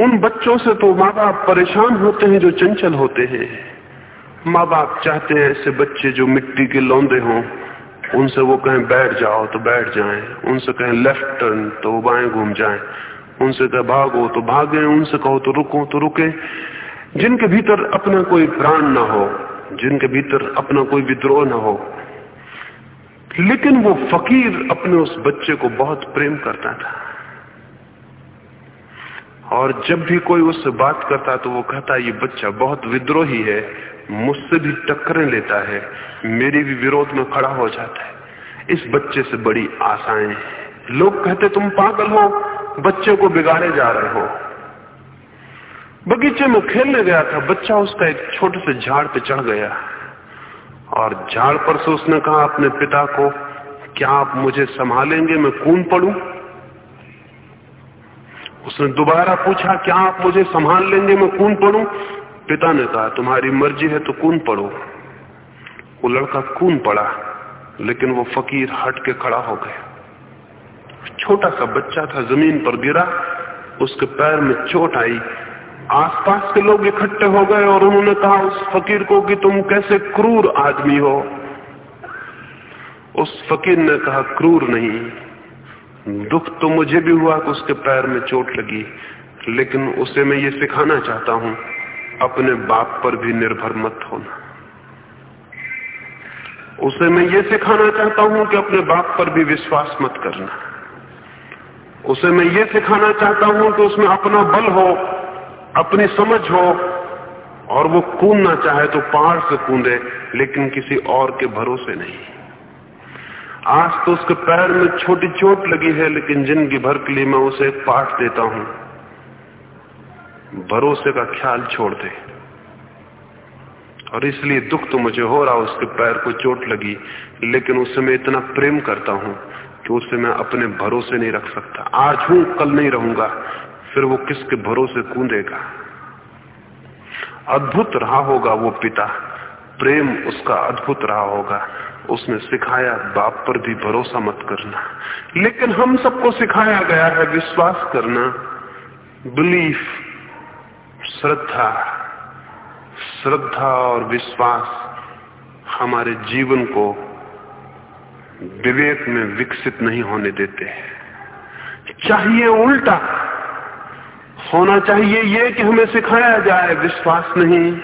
उन बच्चों से तो माँ बाप परेशान होते हैं, जो चंचल होते हैं। माँ बाप चाहते हैं ऐसे बच्चे जो मिट्टी के लौंदे हों। उनसे वो कहें, बैठ जाओ तो बैठ जाएँ। उनसे कहें, लेफ़्ट टर्न तो बाएँ घूम जाएँ। उनसे कहे, भागो तो भागे। उनसे कहो तो रुको तो रुके। जिनके भीतर अपना कोई प्राण ना हो, जिनके भीतर अपना कोई विद्रोह ना हो। लेकिन वो फकीर अपने उस बच्चे को बहुत प्रेम करता था। और जब भी कोई उससे बात करता तो वो कहता, ये बच्चा बहुत विद्रोही है, मुझसे भी टक्करें लेता है, मेरी भी विरोध में खड़ा हो जाता है। इस बच्चे से बड़ी आशाएँ लोग कहते, तुम पागल हो, बच्चे को बिगाड़े जा रहे हो। बगीचे में खेलने गया था, बच्चा उसका एक छोटे से झाड़ पे चढ़ गया। और झाड़ पर से उसने कहा, अपने पिता को, क्या आप मुझे संभालेंगे? मैं कून पड़ू? उसने दोबारा पूछा, क्या आप मुझे संभाल लेंगे? मैं कून पढ़ू? पिता ने कहा, तुम्हारी मर्ज़ी है तो कून पड़ो वो लड़का कून पड़ा, लेकिन वो फकीर हट के खड़ा हो गया। छोटा सा बच्चा था, ज़मीन पर गिरा, उसके पैर में चोट आई। आसपास के लोग इकट्ठे हो गए और उन्होंने कहा, उस फकीर को कि तुम कैसे क्रूर आदमी हो? उस फकीर ने कहा, क्रूर नहीं दुख तो मुझे भी हुआ कि उसके पैर में चोट लगी, लेकिन उसे मैं ये सिखाना चाहता हूँ, अपने बाप पर भी निर्भर मत होना। उसे मैं ये सिखाना चाहता हूँ कि अपने बाप पर भी विश्वास मत करना। उसे मैं ये सिखाना चाहता हूँ कि उसमें अपना बल हो, अपनी समझ हो, और वो कूदना चाहे तो पहाड़ से कूदे, लेकिन किसी और के भरोसे नहीं। आज तो उसके पैर में छोटी चोट लगी है, लेकिन ज़िंदगी भर के लिए मैं उसे पाठ देता हूँ। भरोसे का ख्याल छोड़ दे। और इसलिए दुख तो मुझे हो रहा उसके पैर को चोट लगी, लेकिन उससे मैं इतना प्रेम करता हूँ कि उसे मैं अपने भरोसे नहीं रख सकता। आज हूँ, कल नहीं रहूँगा, फिर वो किसके भरोसे कूदेगा? अद्भुत रहा होगा वो पिता। प्रेम उसका अद्भुत रहा होगा। उसने सिखाया, बाप पर भी भरोसा मत करना। लेकिन हम सबको सिखाया गया है विश्वास करना। बिलीफ, श्रद्धा श्रद्धा और विश्वास हमारे जीवन को विवेक में विकसित नहीं होने देते हैं। चाहिए उल्टा। होना चाहिए ये कि हमें सिखाया जाए, विश्वास नहीं।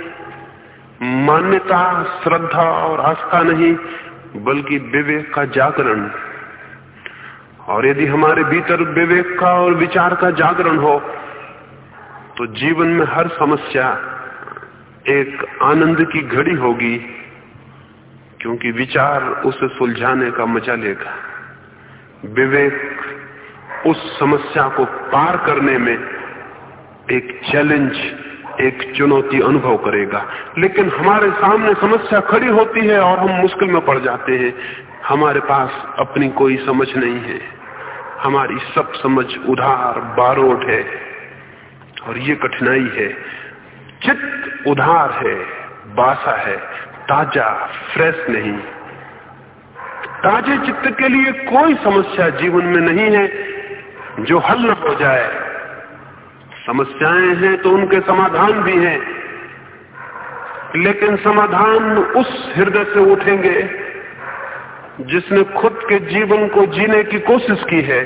मान्यता, श्रद्धा और आस्था नहीं। बल्कि विवेक का जागरण। और यदि हमारे भीतर विवेक का और विचार का जागरण हो तो जीवन में हर समस्या एक आनंद की घड़ी होगी, क्योंकि विचार उसे सुलझाने का मज़ा लेगा। विवेक उस समस्या को पार करने में एक चैलेंज एक चुनौती अनुभव करेगा। लेकिन हमारे सामने समस्या खड़ी होती है और हम मुश्किल में पड़ जाते हैं। हमारे पास अपनी कोई समझ नहीं है। हमारी सब समझ उधार बारोट है। और ये कठिनाई है। चित्त उधार है, बासा है, ताज़ा, फ्रेश नहीं। ताजे चित्त के लिए कोई समस्या जीवन में नहीं है जो हल न हो जाए। समस्याएँ हैं तो उनके समाधान भी हैं। लेकिन समाधान उस हृदय से उठेंगे जिसने खुद के जीवन को जीने की कोशिश की है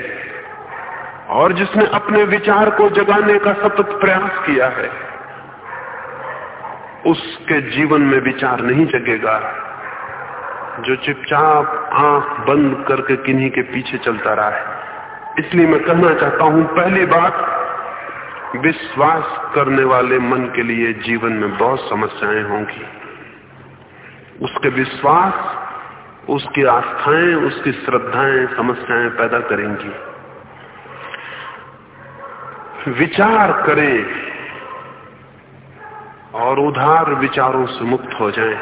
और जिसने अपने विचार को जगाने का सतत प्रयास किया है। उसके जीवन में विचार नहीं जगेगा, जो चुपचाप आँख बंद करके किन्हीं के पीछे चलता रहा है। इसलिए मैं कहना चाहता हूँ, पहली बात विश्वास करने वाले मन के लिए जीवन में बहुत समस्याएँ होंगी। उसके विश्वास उसकी आस्थाएँ उसकी श्रद्धाएँ समस्याएँ पैदा करेंगी। विचार करें और उधार विचारों से मुक्त हो जाएँ,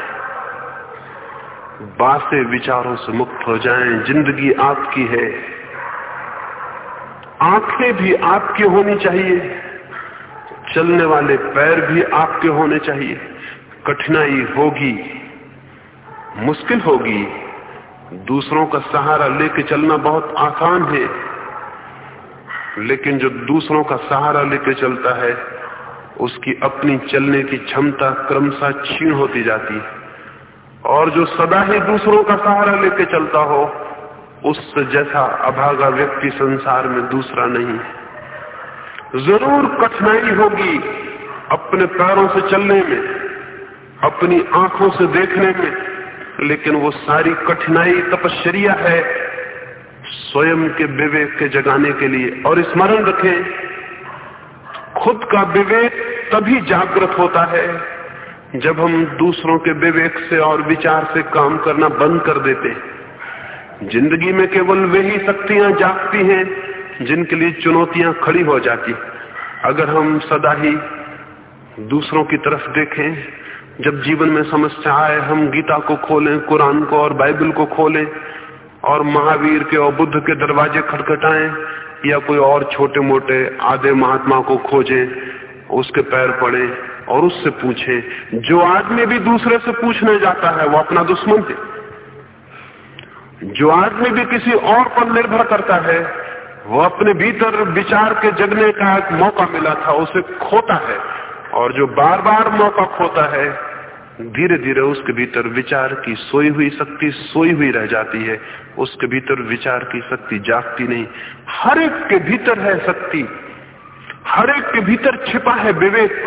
बासे विचारों से मुक्त हो जाएँ, ज़िंदगी आपकी है। आँखें भी आपकी होनी चाहिए। चलने वाले पैर भी आपके होने चाहिए। कठिनाई होगी, मुश्किल होगी। दूसरों का सहारा लेके चलना बहुत आसान है। लेकिन जो दूसरों का सहारा लेके चलता है, उसकी अपनी चलने की क्षमता क्रमशः क्षीण होती जाती है। और जो सदा ही दूसरों का सहारा लेके चलता हो, उससे जैसा अभागा व्यक्ति संसार में दूसरा नहीं है। ज़रूर कठिनाई होगी अपने पैरों से चलने में, अपनी आँखों से देखने में, लेकिन वो सारी कठिनाई तपश्चर्या है स्वयं के विवेक के जगाने के लिए। और स्मरण रखें, खुद का विवेक तभी जागृत होता है जब हम दूसरों के विवेक से और विचार से काम करना बंद कर देते ज़िंदगी में केवल वही शक्तियाँ जागती हैं जिनके लिए चुनौतियाँ खड़ी हो जाती। अगर हम सदा ही दूसरों की तरफ़ देखें, जब जीवन में समस्या आए, हम गीता को खोलें, कुरान को और बाइबल को खोलें, और महावीर के और बुद्ध के दरवाजे खटखटाएँ, या कोई और छोटे मोटे आधे महात्मा को खोजें, उसके पैर पड़े और उससे पूछे, जो आदमी भी दूसरे से पूछने जाता है, वो अपना दुश्मन है। जो आदमी भी किसी और पर निर्भर करता है वो अपने भीतर विचार के जगने का एक मौका मिला था, उसे खोता है। और जो बार बार मौका खोता है धीरे धीरे उसके भीतर विचार की सोई हुई शक्ति सोई हुई रह जाती है। उसके भीतर विचार की शक्ति जागती नहीं। हर एक के भीतर है शक्ति। हर एक के भीतर छिपा है विवेक।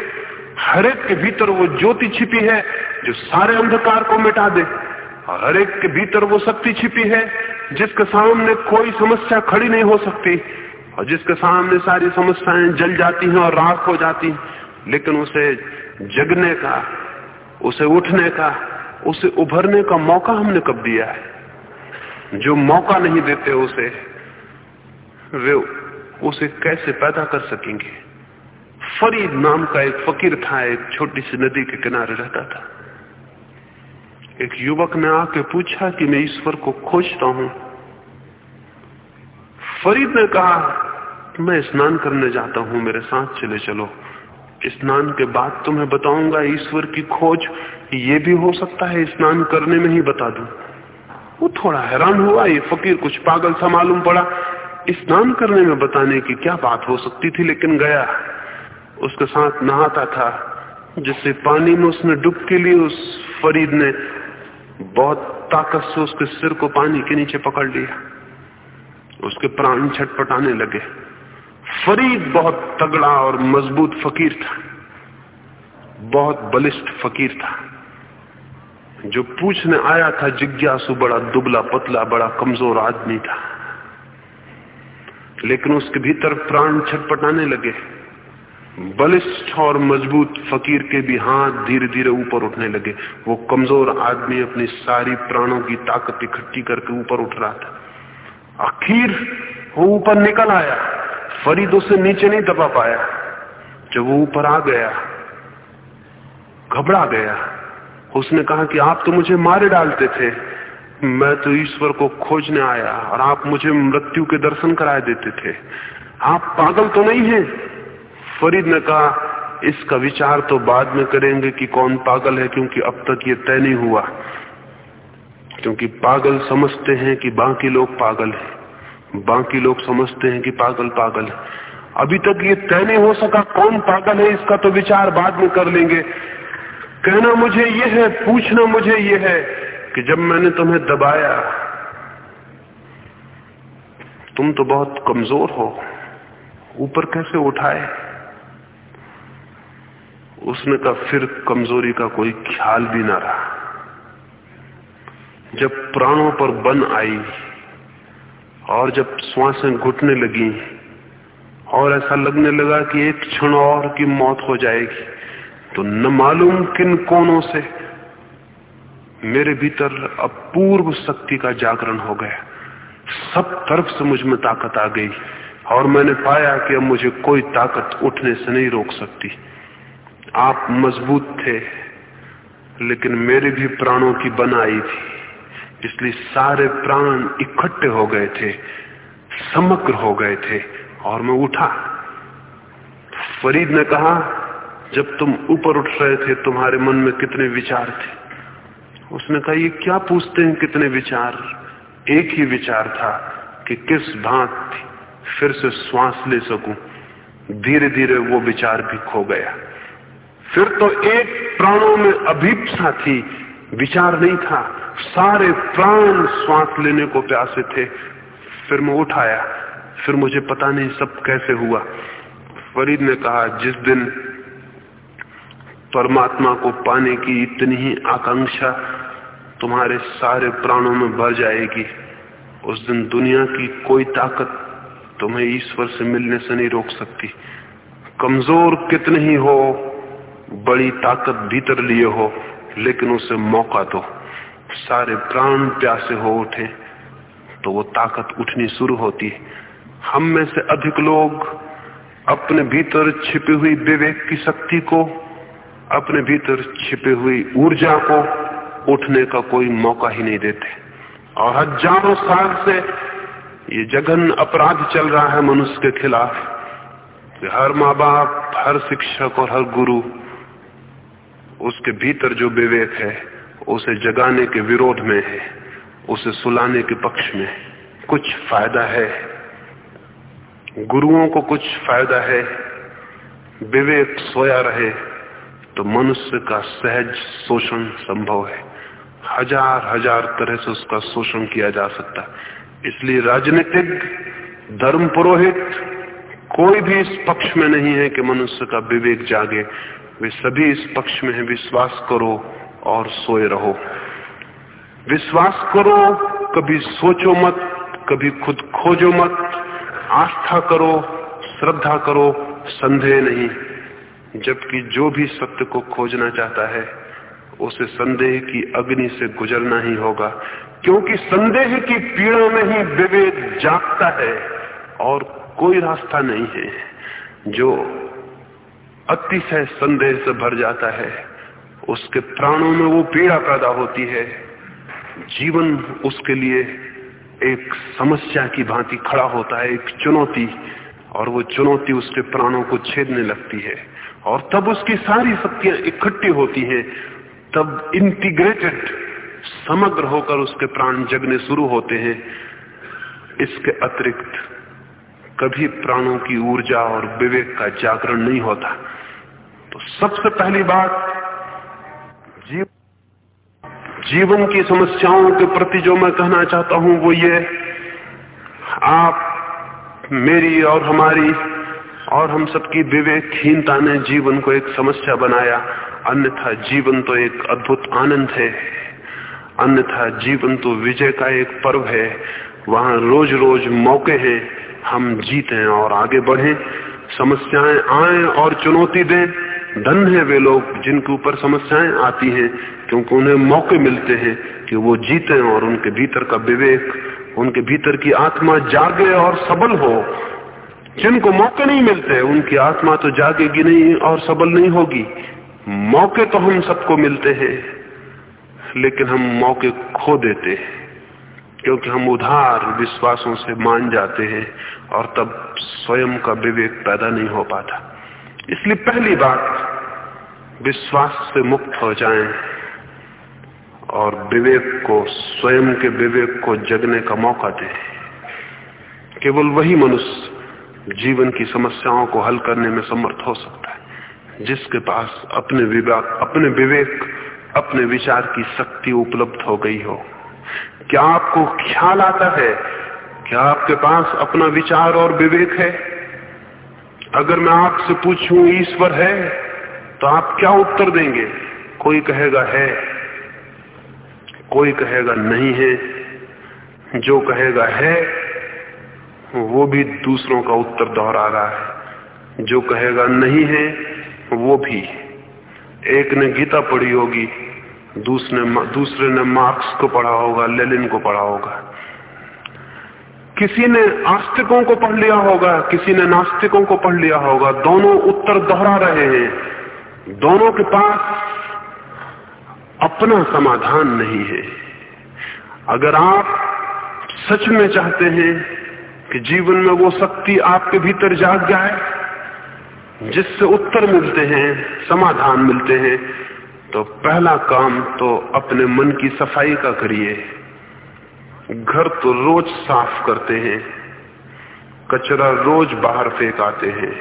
हर एक के भीतर वो ज्योति छिपी है, जो सारे अंधकार को मिटा दे। हर एक के भीतर वो शक्ति छिपी है, जिसके सामने कोई समस्या खड़ी नहीं हो सकती। और जिसके सामने सारी समस्याएँ जल जाती हैं और राख हो जाती हैं, लेकिन उसे जगने का, उसे उठने का, उसे उभरने का मौका हमने कब दिया है? जो मौका नहीं देते उसे, वे उसे कैसे पैदा कर सकेंगे? फरीद नाम का एक फकीर था, एक छोटी सी नदी के किनारे रहता था। एक युवक ने आके पूछा कि मैं ईश्वर को खोजता हूँ। फरीद ने कहा, मैं स्नान करने जाता हूँ, मेरे साथ चले चलो। स्नान के बाद तुम्हें बताऊँगा ईश्वर की खोज। ये भी हो सकता है स्नान करने में ही बता दू। वो थोड़ा हैरान हुआ, ये फकीर कुछ पागल सा मालूम पड़ा। स्नान करने में बताने की क्या बात हो सकती थी, लेकिन गया। उसके साथ नहाता था, जिससे पानी में उसने डुबकी लिए उस फरीद ने बहुत ताकत से उसके सिर को पानी के नीचे पकड़ लिया। उसके प्राण छटपटाने लगे। फरीद बहुत तगड़ा और मज़बूत फकीर था। बहुत बलिष्ठ फकीर था। जो पूछने आया था, जिज्ञासु बड़ा दुबला पतला, बड़ा कमज़ोर आदमी था। लेकिन उसके भीतर प्राण छटपटाने लगे। बलिष्ठ और मज़बूत फकीर के भी हाथ धीरे धीरे ऊपर उठने लगे। वो कमज़ोर आदमी अपनी सारी प्राणों की ताकत इकट्ठी करके ऊपर उठ रहा था। आखिर वो ऊपर निकल आया। फरीद उसे नीचे नहीं दबा पाया। जब वो ऊपर आ गया, घबरा गया, उसने कहा कि आप तो मुझे मारे डालते थे। मैं तो ईश्वर को खोजने आया और आप मुझे मृत्यु के दर्शन कराए देते थे। आप पागल तो नहीं हैं? फरीद ने कहा, इसका विचार तो बाद में करेंगे कि कौन पागल है, क्योंकि अब तक ये तय नहीं हुआ। क्योंकि पागल समझते हैं कि बाकी लोग पागल हैं। बाकी लोग समझते हैं कि पागल पागल है। अभी तक ये तय नहीं हो सका कौन पागल है, इसका तो विचार बाद में कर लेंगे। कहना मुझे ये है, पूछना मुझे ये है कि जब मैंने तुम्हें दबाया, तुम तो बहुत कमज़ोर हो। ऊपर कैसे उठाए? उसने का फिर कमज़ोरी का कोई ख्याल भी ना रहा। जब प्राणों पर बन आई और जब श्वासें घुटने लगी और ऐसा लगने लगा कि एक क्षण और की मौत हो जाएगी तो न मालूम किन कोनों से मेरे भीतर अपूर्व शक्ति का जागरण हो गया। सब तरफ़ से मुझमें ताकत आ गई और मैंने पाया कि अब मुझे कोई ताकत उठने से नहीं रोक सकती। आप मज़बूत थे, लेकिन मेरे भी प्राणों की बनाई थी, इसलिए सारे प्राण इकट्ठे हो गए थे, समग्र हो गए थे, और मैं उठा। फरीद ने कहा, जब तुम ऊपर उठ रहे थे, तुम्हारे मन में कितने विचार थे? उसने कहा, ये क्या पूछते हैं कितने विचार? एक ही विचार था कि किस भांत फिर से श्वास ले सकूँ। धीरे धीरे वो विचार भी खो गया। फिर तो एक प्राणों में अभीपसा थी, विचार नहीं था। सारे प्राण श्वास लेने को प्यासे थे। फिर मैं उठाया फिर मुझे पता नहीं सब कैसे हुआ। फरीद ने कहा, जिस दिन परमात्मा को पाने की इतनी ही आकांक्षा तुम्हारे सारे प्राणों में भर जाएगी, उस दिन दुनिया की कोई ताकत तुम्हें ईश्वर से मिलने से नहीं रोक सकती। कमज़ोर कितने ही हो बड़ी ताकत भीतर लिए हो, लेकिन उसे मौका दो। सारे प्राण प्यासे हो उठे तो वो ताकत उठनी शुरू होती है। हम में से अधिक लोग अपने भीतर छिपी हुई विवेक की शक्ति को, अपने भीतर छिपी हुई ऊर्जा को उठने का कोई मौका ही नहीं देते। और हज़ारों साल से ये जघन अपराध चल रहा है मनुष्य के खिलाफ। हर माँ बाप, हर शिक्षक और हर गुरु उसके भीतर जो विवेक है, उसे जगाने के विरोध में है, उसे सुलाने के पक्ष में कुछ फ़ायदा है। गुरुओं को कुछ फ़ायदा है। विवेक सोया रहे तो मनुष्य का सहज शोषण संभव है। हज़ार हज़ार तरह से उसका शोषण किया जा सकता। इसलिए राजनीतिक, धर्म पुरोहित, कोई भी इस पक्ष में नहीं है कि मनुष्य का विवेक जागे। वे सभी इस पक्ष में है, विश्वास करो और सोए रहो। विश्वास करो, कभी सोचो मत, कभी खुद खोजो मत, आस्था करो, श्रद्धा करो, संदेह नहीं। जबकि जो भी सत्य को खोजना चाहता है, उसे संदेह की अग्नि से गुजरना ही होगा। क्योंकि संदेह की पीड़ा में ही विवेक जागता है और कोई रास्ता नहीं है। जो अतिशय संदेह से भर जाता है। उसके प्राणों में वो पीड़ा पैदा होती है। जीवन उसके लिए एक समस्या की भांति खड़ा होता है, एक चुनौती, और वो चुनौती उसके प्राणों को छेदने लगती है। और तब उसकी सारी शक्तियाँ इकट्ठी होती हैं। तब इंटीग्रेटेड समग्र होकर उसके प्राण जगने शुरू होते हैं। इसके अतिरिक्त कभी प्राणों की ऊर्जा और विवेक का जागरण नहीं होता। तो सबसे पहली बात जीव, जीवन की समस्याओं के प्रति जो मैं कहना चाहता हूँ वो ये आप मेरी और हमारी और हम सबकी विवेकहीनता ने जीवन को एक समस्या बनाया। अन्यथा जीवन तो एक अद्भुत आनंद है। अन्यथा जीवन तो विजय का एक पर्व है। वहाँ रोज रोज मौके हैं। हम जीतें और आगे बढ़ें, समस्याएँ आए और चुनौती दें। धन है वे लोग जिनके ऊपर समस्याएँ आती हैं, क्योंकि उन्हें मौके मिलते हैं कि वो जीते और उनके भीतर का विवेक, उनके भीतर की आत्मा जागे और सबल हो। जिनको मौके नहीं मिलते, उनकी आत्मा तो जागेगी नहीं और सबल नहीं होगी। मौके तो हम सबको मिलते हैं, लेकिन हम मौके खो देते हैं। क्योंकि हम उधार विश्वासों से मान जाते हैं और तब स्वयं का विवेक पैदा नहीं हो पाता। इसलिए पहली बात, विश्वास से मुक्त हो जाएँ और विवेक को, स्वयं के विवेक को जगने का मौका दें। केवल वही मनुष्य जीवन की समस्याओं को हल करने में समर्थ हो सकता है, जिसके पास अपने विवेक अपने विवेक, अपने विचार की शक्ति उपलब्ध हो गई हो। क्या आपको ख्याल आता है? क्या आपके पास अपना विचार और विवेक है? अगर मैं आपसे पूछूँ, ईश्वर है तो आप क्या उत्तर देंगे? कोई कहेगा, है। कोई कहेगा, नहीं है। जो कहेगा, है, वो भी दूसरों का उत्तर दोहरा रहा है। जो कहेगा, नहीं है, वो भी। एक ने गीता पढ़ी होगी दूसरे दूसरे ने मार्क्स को पढ़ा होगा लेलिन को पढ़ा होगा। किसी ने आस्तिकों को पढ़ लिया होगा, किसी ने नास्तिकों को पढ़ लिया होगा, दोनों उत्तर दोहरा रहे हैं। दोनों के पास अपना समाधान नहीं है। अगर आप सच में चाहते हैं कि जीवन में वो शक्ति आपके भीतर जाग जाए, जिससे उत्तर मिलते हैं, समाधान मिलते हैं तो पहला काम तो अपने मन की सफ़ाई का करिए। घर तो रोज साफ़ करते हैं, कचरा रोज बाहर फेंक आते हैं।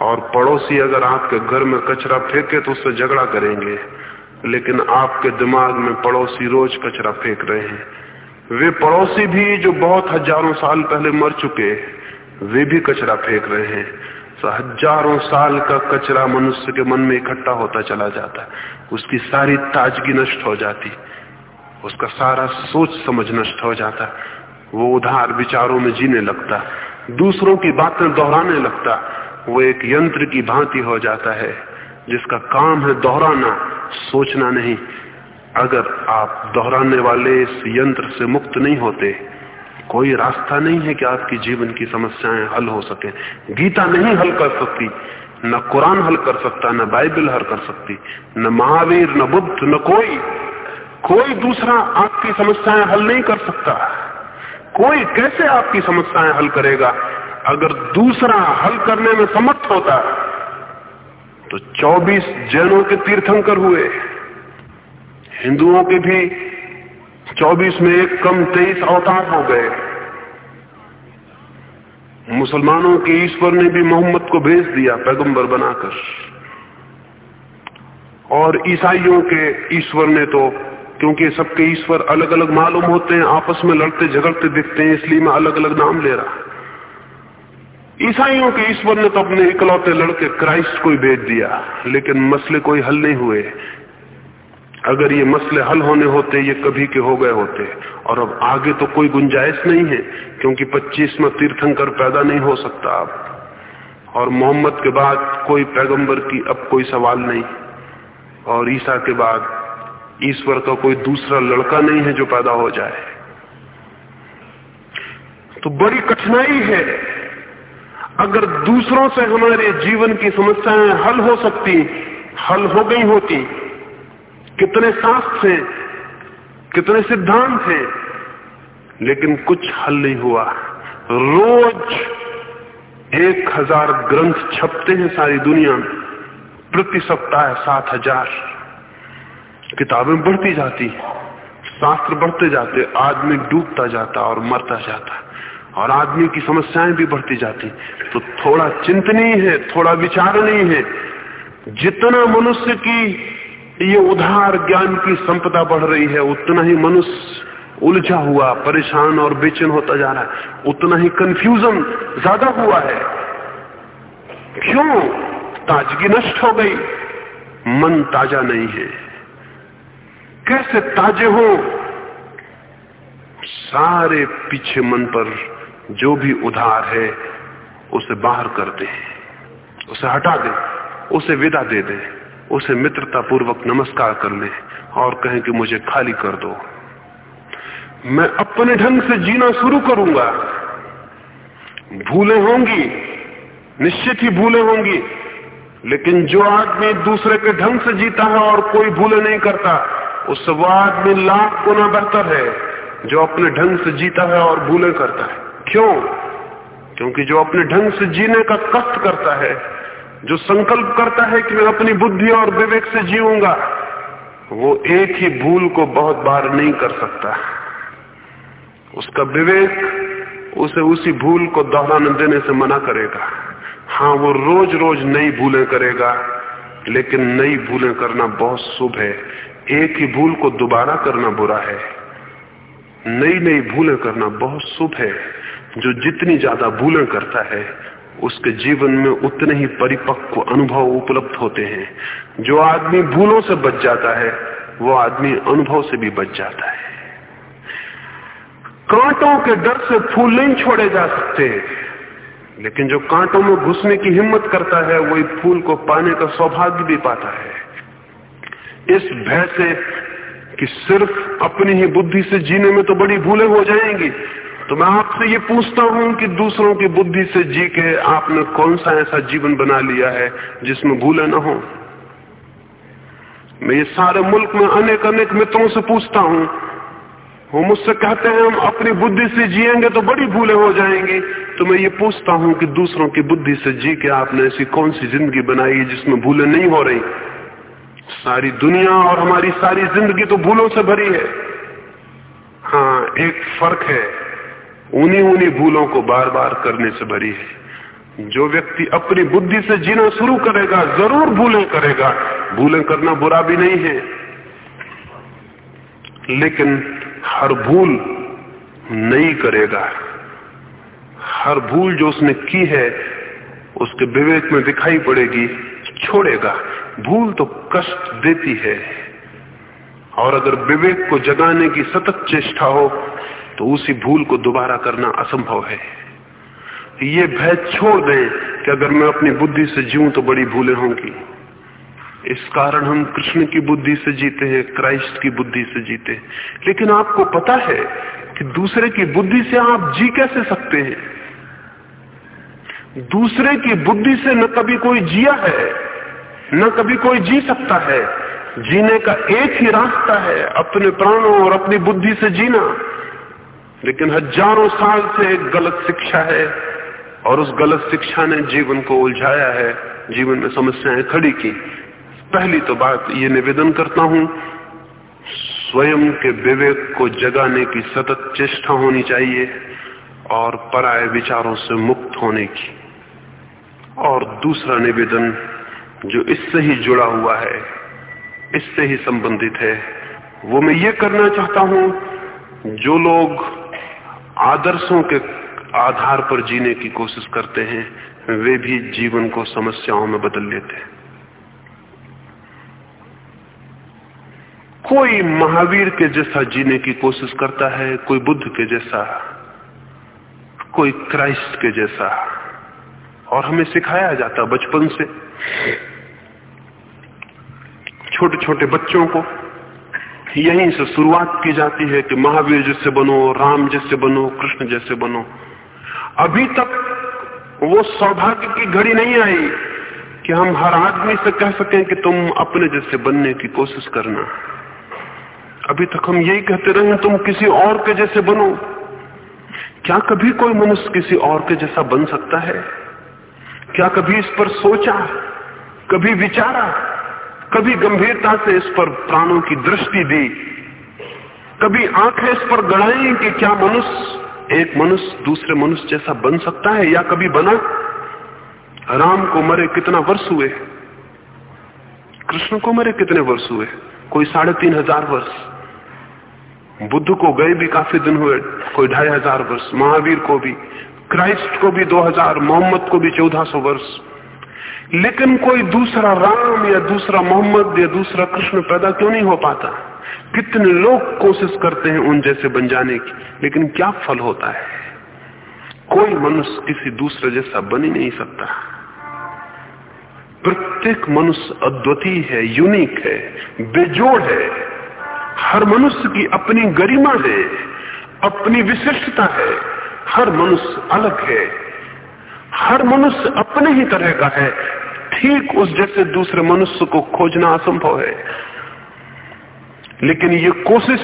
और पड़ोसी अगर आपके घर में कचरा फेंके तो उससे झगड़ा करेंगे, लेकिन आपके दिमाग में पड़ोसी रोज कचरा फेंक रहे हैं। वे पड़ोसी भी जो बहुत हज़ारों साल पहले मर चुके, वे भी कचरा फेंक रहे हैं। हज़ारों साल का कचरा मनुष्य के मन में इकट्ठा होता चला जाता है। उसकी सारी ताजगी नष्ट हो जाती। उसका सारा सोच समझ नष्ट हो जाता। वो उधार विचारों में जीने लगता। दूसरों की बातें दोहराने लगता। वो एक यंत्र की भांति हो जाता है, जिसका काम है दोहराना, सोचना नहीं। अगर आप दोहराने वाले इस यंत्र से मुक्त नहीं होते कोई रास्ता नहीं है कि आपकी जीवन की समस्याएँ हल हो सके। गीता नहीं हल कर सकती। न कुरान हल कर सकता, न बाइबल हल कर सकती। न महावीर, न बुद्ध, न कोई। कोई दूसरा आपकी समस्याएँ हल नहीं कर सकता। कोई कैसे आपकी समस्याएँ हल करेगा? अगर दूसरा हल करने में समर्थ होता तो 24 जैनों के तीर्थंकर हुए। हिंदुओं के भी 24 में एक कम 23 अवतार हो गए। मुसलमानों के ईश्वर ने भी मोहम्मद को भेज दिया पैगंबर बनाकर। और ईसाइयों के ईश्वर ने तो क्योंकि सबके ईश्वर अलग अलग मालूम होते हैं, आपस में लड़ते झगड़ते दिखते हैं, इसलिए मैं अलग अलग नाम ले रहा ईसाइयों के ईश्वर ने तो अपने इकलौते लड़के क्राइस्ट को ही भेज दिया, लेकिन मसले कोई हल नहीं हुए। अगर ये मसले हल होने होते, ये कभी के हो गए होते। और अब आगे तो कोई गुंजाइश नहीं है, क्योंकि 25 में तीर्थंकर पैदा नहीं हो सकता अब। और मोहम्मद के बाद कोई पैगंबर की अब कोई सवाल नहीं। और ईसा के बाद ईश्वर का कोई दूसरा लड़का नहीं है जो पैदा हो जाए। तो बड़ी कठिनाई है। अगर दूसरों से हमारे जीवन की समस्याएँ हल हो सकती, हल हो गई होती कितने शास्त्र थे कितने सिद्धांत थे लेकिन कुछ हल नहीं हुआ। रोज एक हज़ार ग्रंथ छपते हैं सारी दुनिया में। प्रति सप्ताह सात हज़ार। किताबें बढ़ती जाती शास्त्र बढ़ते जाते आदमी डूबता जाता और मरता जाता और आदमी की समस्याएँ भी बढ़ती जाती तो थोड़ा चिंतनीय है, थोड़ा विचार नहीं है। जितना मनुष्य की ये उधार ज्ञान की संपदा बढ़ रही है, उतना ही मनुष्य उलझा हुआ, परेशान और बेचैन होता जा रहा है। उतना ही कंफ्यूजन ज़्यादा हुआ है। क्यों? ताजगी नष्ट हो गई। मन ताज़ा नहीं है। कैसे ताजे हो? सारे पीछे मन पर जो भी उधार है, उसे बाहर कर दे। उसे हटा दे। उसे विदा दे दे। उसे मित्रता पूर्वक नमस्कार कर ले और कहें कि मुझे खाली कर दो। मैं अपने ढंग से जीना शुरू करूँगा। भूले होंगी, निश्चित ही भूले होंगी, लेकिन जो आदमी दूसरे के ढंग से जीता है और कोई भूले नहीं करता उससे वो आदमी लाख गुना बेहतर है, जो अपने ढंग से जीता है और भूले करता है। क्यों? क्योंकि जो अपने ढंग से जीने का कष्ट करता है जो संकल्प करता है कि मैं अपनी बुद्धि और विवेक से जीऊँगा, वो एक ही भूल को बहुत बार नहीं कर सकता। उसका विवेक उसे उसी भूल को दोहराने देने से मना करेगा। हाँ वो रोज रोज नई भूलें करेगा, लेकिन नई भूलें करना बहुत शुभ है। एक ही भूल को दोबारा करना बुरा है। नई नई भूलें करना बहुत शुभ है। जो जितनी ज़्यादा भूलें करता है उसके जीवन में उतने ही परिपक्व अनुभव उपलब्ध होते हैं। जो आदमी भूलों से बच जाता है, वो आदमी अनुभव से भी बच जाता है। कांटों के डर से फूल नहीं छोड़े जा सकते। लेकिन जो कांटों में घुसने की हिम्मत करता है, वही फूल को पाने का सौभाग्य भी पाता है। इस भय से कि सिर्फ़ अपनी ही बुद्धि से जीने में तो बड़ी भूलें हो जाएँगी तो मैं आपसे ये पूछता हूँ कि दूसरों की बुद्धि से जी के आपने कौन सा ऐसा जीवन बना लिया है जिसमें भूले ना हो? मैं ये सारे मुल्क में अनेक अनेक मित्रों से पूछता हूँ, वो मुझसे कहते हैं, हम अपनी बुद्धि से जिएँगे तो बड़ी भूले हो जाएँगी। तो मैं ये पूछता हूँ कि दूसरों की बुद्धि से जी के आपने ऐसी कौन सी ज़िंदगी बनाई है जिसमें भूले नहीं हो रही? सारी दुनिया और हमारी सारी ज़िंदगी तो भूलों से भरी है। हाँ एक फ़र्क है। उन्हीं उन्हीं भूलों को बार बार करने से भरी है। जो व्यक्ति अपनी बुद्धि से जीना शुरू करेगा, ज़रूर भूलें करेगा। भूलें करना बुरा भी नहीं है। लेकिन हर भूल नहीं करेगा। हर भूल जो उसने की है, उसके विवेक में दिखाई पड़ेगी, छोड़ेगा। भूल तो कष्ट देती है। और अगर विवेक को जगाने की सतत चेष्टा हो तो उसी भूल को दोबारा करना असंभव है। ये भय छोड़ दें कि अगर मैं अपनी बुद्धि से जीऊं तो बड़ी भूलें होंगी। इस कारण हम कृष्ण की बुद्धि से जीते हैं, क्राइस्ट की बुद्धि से जीते हैं। लेकिन आपको पता है कि दूसरे की बुद्धि से आप जी कैसे सकते हैं? दूसरे की बुद्धि से न कभी कोई जिया है, न कभी कोई जी सकता है। जीने का एक ही रास्ता है, अपने प्राणों और अपनी बुद्धि से जीना। लेकिन हज़ारों साल से एक गलत शिक्षा है और उस गलत शिक्षा ने जीवन को उलझाया है। जीवन में समस्याएँ खड़ी की। पहली तो बात ये निवेदन करता हूँ, स्वयं के विवेक को जगाने की सतत चेष्टा होनी चाहिए और पराये विचारों से मुक्त होने की। और दूसरा निवेदन जो इससे ही जुड़ा हुआ है, इससे ही संबंधित है, वो मैं ये करना चाहता हूँ, जो लोग आदर्शों के आधार पर जीने की कोशिश करते हैं, वे भी जीवन को समस्याओं में बदल लेते हैं। कोई महावीर के जैसा जीने की कोशिश करता है, कोई बुद्ध के जैसा, कोई क्राइस्ट के जैसा, और हमें सिखाया जाता बचपन से। छोटे छोटे बच्चों को यहीं से शुरुआत की जाती है कि महावीर जैसे बनो, राम जैसे बनो, कृष्ण जैसे बनो। अभी तक वो सौभाग्य की घड़ी नहीं आई कि हम हर आदमी से कह सकें कि तुम अपने जैसे बनने की कोशिश करना। अभी तक हम यही कहते रहे, तुम किसी और के जैसे बनो। क्या कभी कोई मनुष्य किसी और के जैसा बन सकता है? क्या कभी इस पर सोचा, कभी विचारा? कभी गंभीरता से इस पर प्राणों की दृष्टि दी। कभी आँखें इस पर गड़ाई कि क्या मनुष्य एक मनुष्य दूसरे मनुष्य जैसा बन सकता है या कभी बना। राम को मरे कितना वर्ष हुए? कृष्ण को मरे कितने वर्ष हुए? कोई साढ़े तीन हज़ार वर्ष। बुद्ध को गए भी काफ़ी दिन हुए, कोई ढाई हज़ार वर्ष। महावीर को भी। क्राइस्ट को भी दो हज़ार, मोहम्मद को भी चौदह सौ वर्ष। लेकिन कोई दूसरा राम या दूसरा मोहम्मद या दूसरा कृष्ण पैदा क्यों नहीं हो पाता? कितने लोग कोशिश करते हैं उन जैसे बन जाने की, लेकिन क्या फल होता है? कोई मनुष्य किसी दूसरे जैसा बन ही नहीं सकता। प्रत्येक मनुष्य अद्वितीय है यूनिक है, बेजोड़ है। हर मनुष्य की अपनी गरिमा है, अपनी विशिष्टता है। हर मनुष्य अलग है। हर मनुष्य अपने ही तरह का है। ठीक उस जैसे दूसरे मनुष्य को खोजना असंभव है। लेकिन ये कोशिश,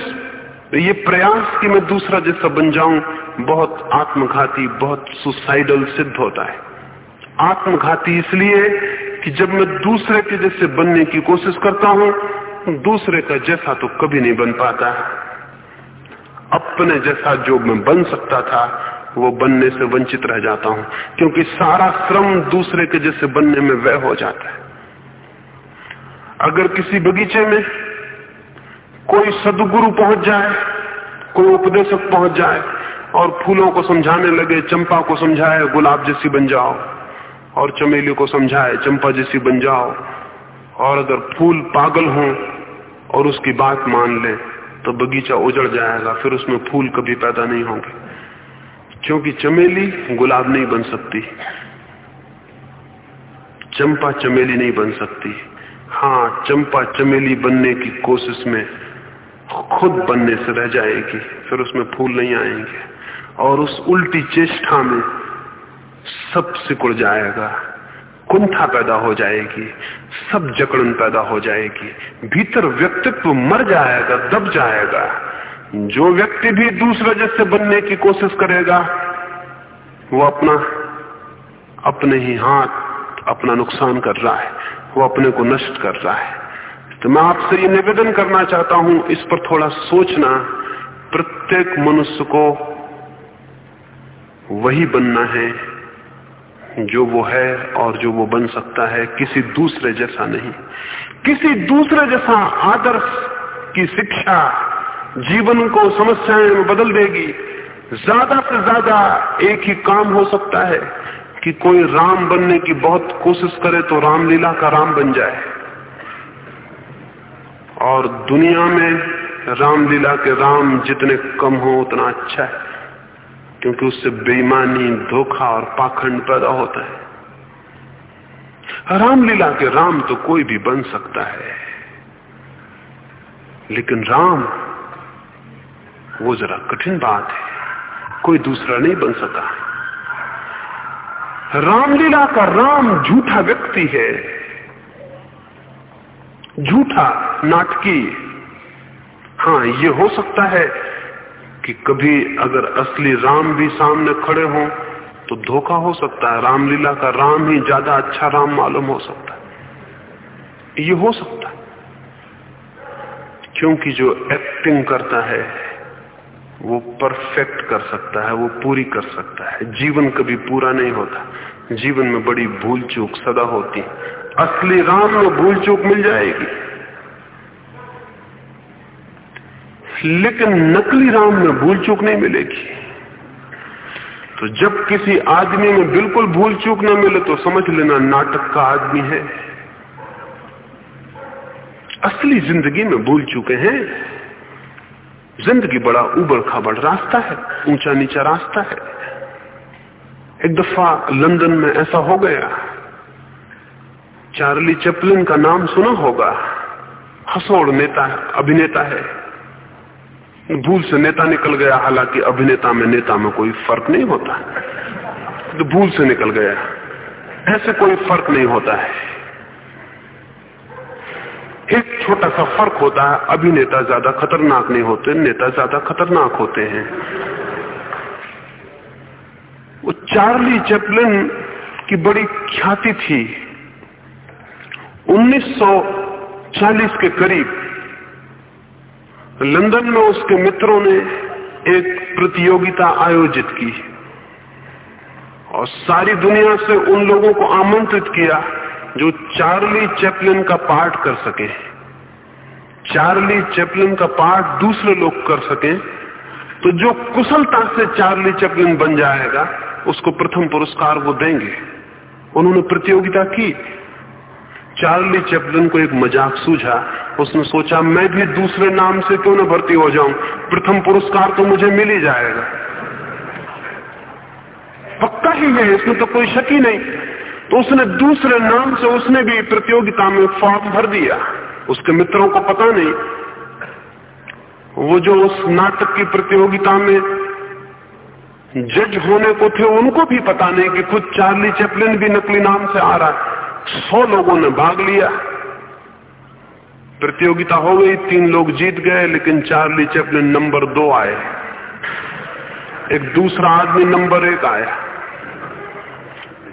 ये प्रयास कि मैं दूसरा जैसा बन जाऊँ, बहुत आत्मघाती, बहुत सुसाइडल सिद्ध होता है। आत्मघाती इसलिए कि जब मैं दूसरे के जैसे बनने की कोशिश करता हूँ, दूसरे का जैसा तो कभी नहीं बन पाता। अपने जैसा जो मैं बन सकता था वो बनने से वंचित रह जाता हूँ, क्योंकि सारा श्रम दूसरे के जैसे बनने में व्यय हो जाता है। अगर किसी बगीचे में कोई सदगुरु पहुँच जाए, कोई उपदेशक पहुँच जाए, और फूलों को समझाने लगे, चंपा को समझाए, गुलाब जैसी बन जाओ, और चमेली को समझाए, चंपा जैसी बन जाओ, और अगर फूल पागल हो और उसकी बात मान ले तो बगीचा उजड़ जाएगा, फिर उसमें फूल कभी पैदा नहीं होंगे। क्योंकि चमेली गुलाब नहीं बन सकती। चंपा चमेली नहीं बन सकती। हाँ चंपा चमेली बनने की कोशिश में खुद बनने से रह जाएगी, फिर उसमें फूल नहीं आएँगे। और उस उल्टी चेष्टा में सब सिकुड़ जाएगा। कुंठा पैदा हो जाएगी, सब जकड़न पैदा हो जाएगी। भीतर व्यक्तित्व मर जाएगा, दब जाएगा। जो व्यक्ति भी दूसरे जैसे बनने की कोशिश करेगा, वो अपना, अपने ही हाथ अपना नुकसान कर रहा है, वो अपने को नष्ट कर रहा है। तो मैं आपसे ये निवेदन करना चाहता हूँ, इस पर थोड़ा सोचना, प्रत्येक मनुष्य को वही बनना है, जो वो है और जो वो बन सकता है, किसी दूसरे जैसा नहीं। किसी दूसरे जैसा आदर्श की शिक्षा जीवन को समस्याएँ में बदल देगी। ज़्यादा से ज़्यादा एक ही काम हो सकता है कि कोई राम बनने की बहुत कोशिश करे तो रामलीला का राम बन जाए। और दुनिया में रामलीला के राम जितने कम हो उतना अच्छा है, क्योंकि उससे बेईमानी, धोखा और पाखंड पैदा होता है। रामलीला के राम तो कोई भी बन सकता है। लेकिन राम वो जरा कठिन बात है। कोई दूसरा नहीं बन सका। रामलीला का राम झूठा व्यक्ति है। झूठा नाटकी। हाँ ये हो सकता है कि कभी अगर असली राम भी सामने खड़े हों तो धोखा हो सकता है। रामलीला का राम ही ज़्यादा अच्छा राम मालूम हो सकता है। ये हो सकता है। क्योंकि जो एक्टिंग करता है वो परफेक्ट कर सकता है, वो पूरी कर सकता है। जीवन कभी पूरा नहीं होता। जीवन में बड़ी भूल चूक सदा होती असली राम में भूल चूक मिल जाएगी। लेकिन नकली राम में भूल चूक नहीं मिलेगी। तो जब किसी आदमी में बिल्कुल भूल चूक न मिले तो समझ लेना नाटक का आदमी है। असली ज़िंदगी में भूल चुके हैं। ज़िंदगी बड़ा उबड़ खाबड़ रास्ता है, ऊँचा नीचा रास्ता है। एक दफ़ा लंदन में ऐसा हो गया। चार्ली चैपलिन का नाम सुना होगा। हसोड़ नेता, अभिनेता है। भूल से नेता निकल गया, हालाँकि अभिनेता में नेता में कोई फ़र्क नहीं होता। तो भूल से निकल गया। ऐसे कोई फ़र्क नहीं होता है। एक छोटा सा फ़र्क होता है अभिनेता ज़्यादा खतरनाक नहीं होते, नेता ज़्यादा खतरनाक होते हैं। वो चार्ली चैपलिन की बड़ी ख्याति थी। 1940 के करीब लंदन में उसके मित्रों ने एक प्रतियोगिता आयोजित की और सारी दुनिया से उन लोगों को आमंत्रित किया। जो चार्ली चैपलिन का पाठ कर सके, चार्ली चैपलिन का पाठ दूसरे लोग कर सके तो जो कुशलता से चार्ली चैपलिन बन जाएगा, उसको प्रथम पुरस्कार वो देंगे। उन्होंने प्रतियोगिता की। चार्ली चैपलिन को एक मज़ाक सूझा। उसने सोचा, मैं भी दूसरे नाम से क्यों न भर्ती हो जाऊँ? प्रथम पुरस्कार तो मुझे मिल ही जाएगा। पक्का ही है, इसमें तो कोई शक ही नहीं। तो उसने दूसरे नाम से उसने भी प्रतियोगिता में फॉर्म भर दिया। उसके मित्रों को पता नहीं, वो जो उस नाटक की प्रतियोगिता में जज होने को थे, उनको भी पता नहीं कि खुद चार्ली चैपलिन भी नकली नाम से आ रहा है। सौ लोगों ने भाग लिया। प्रतियोगिता हो गई, तीन लोग जीत गए, लेकिन चार्ली चैपलिन नंबर दो आए। एक दूसरा आदमी नंबर एक आया।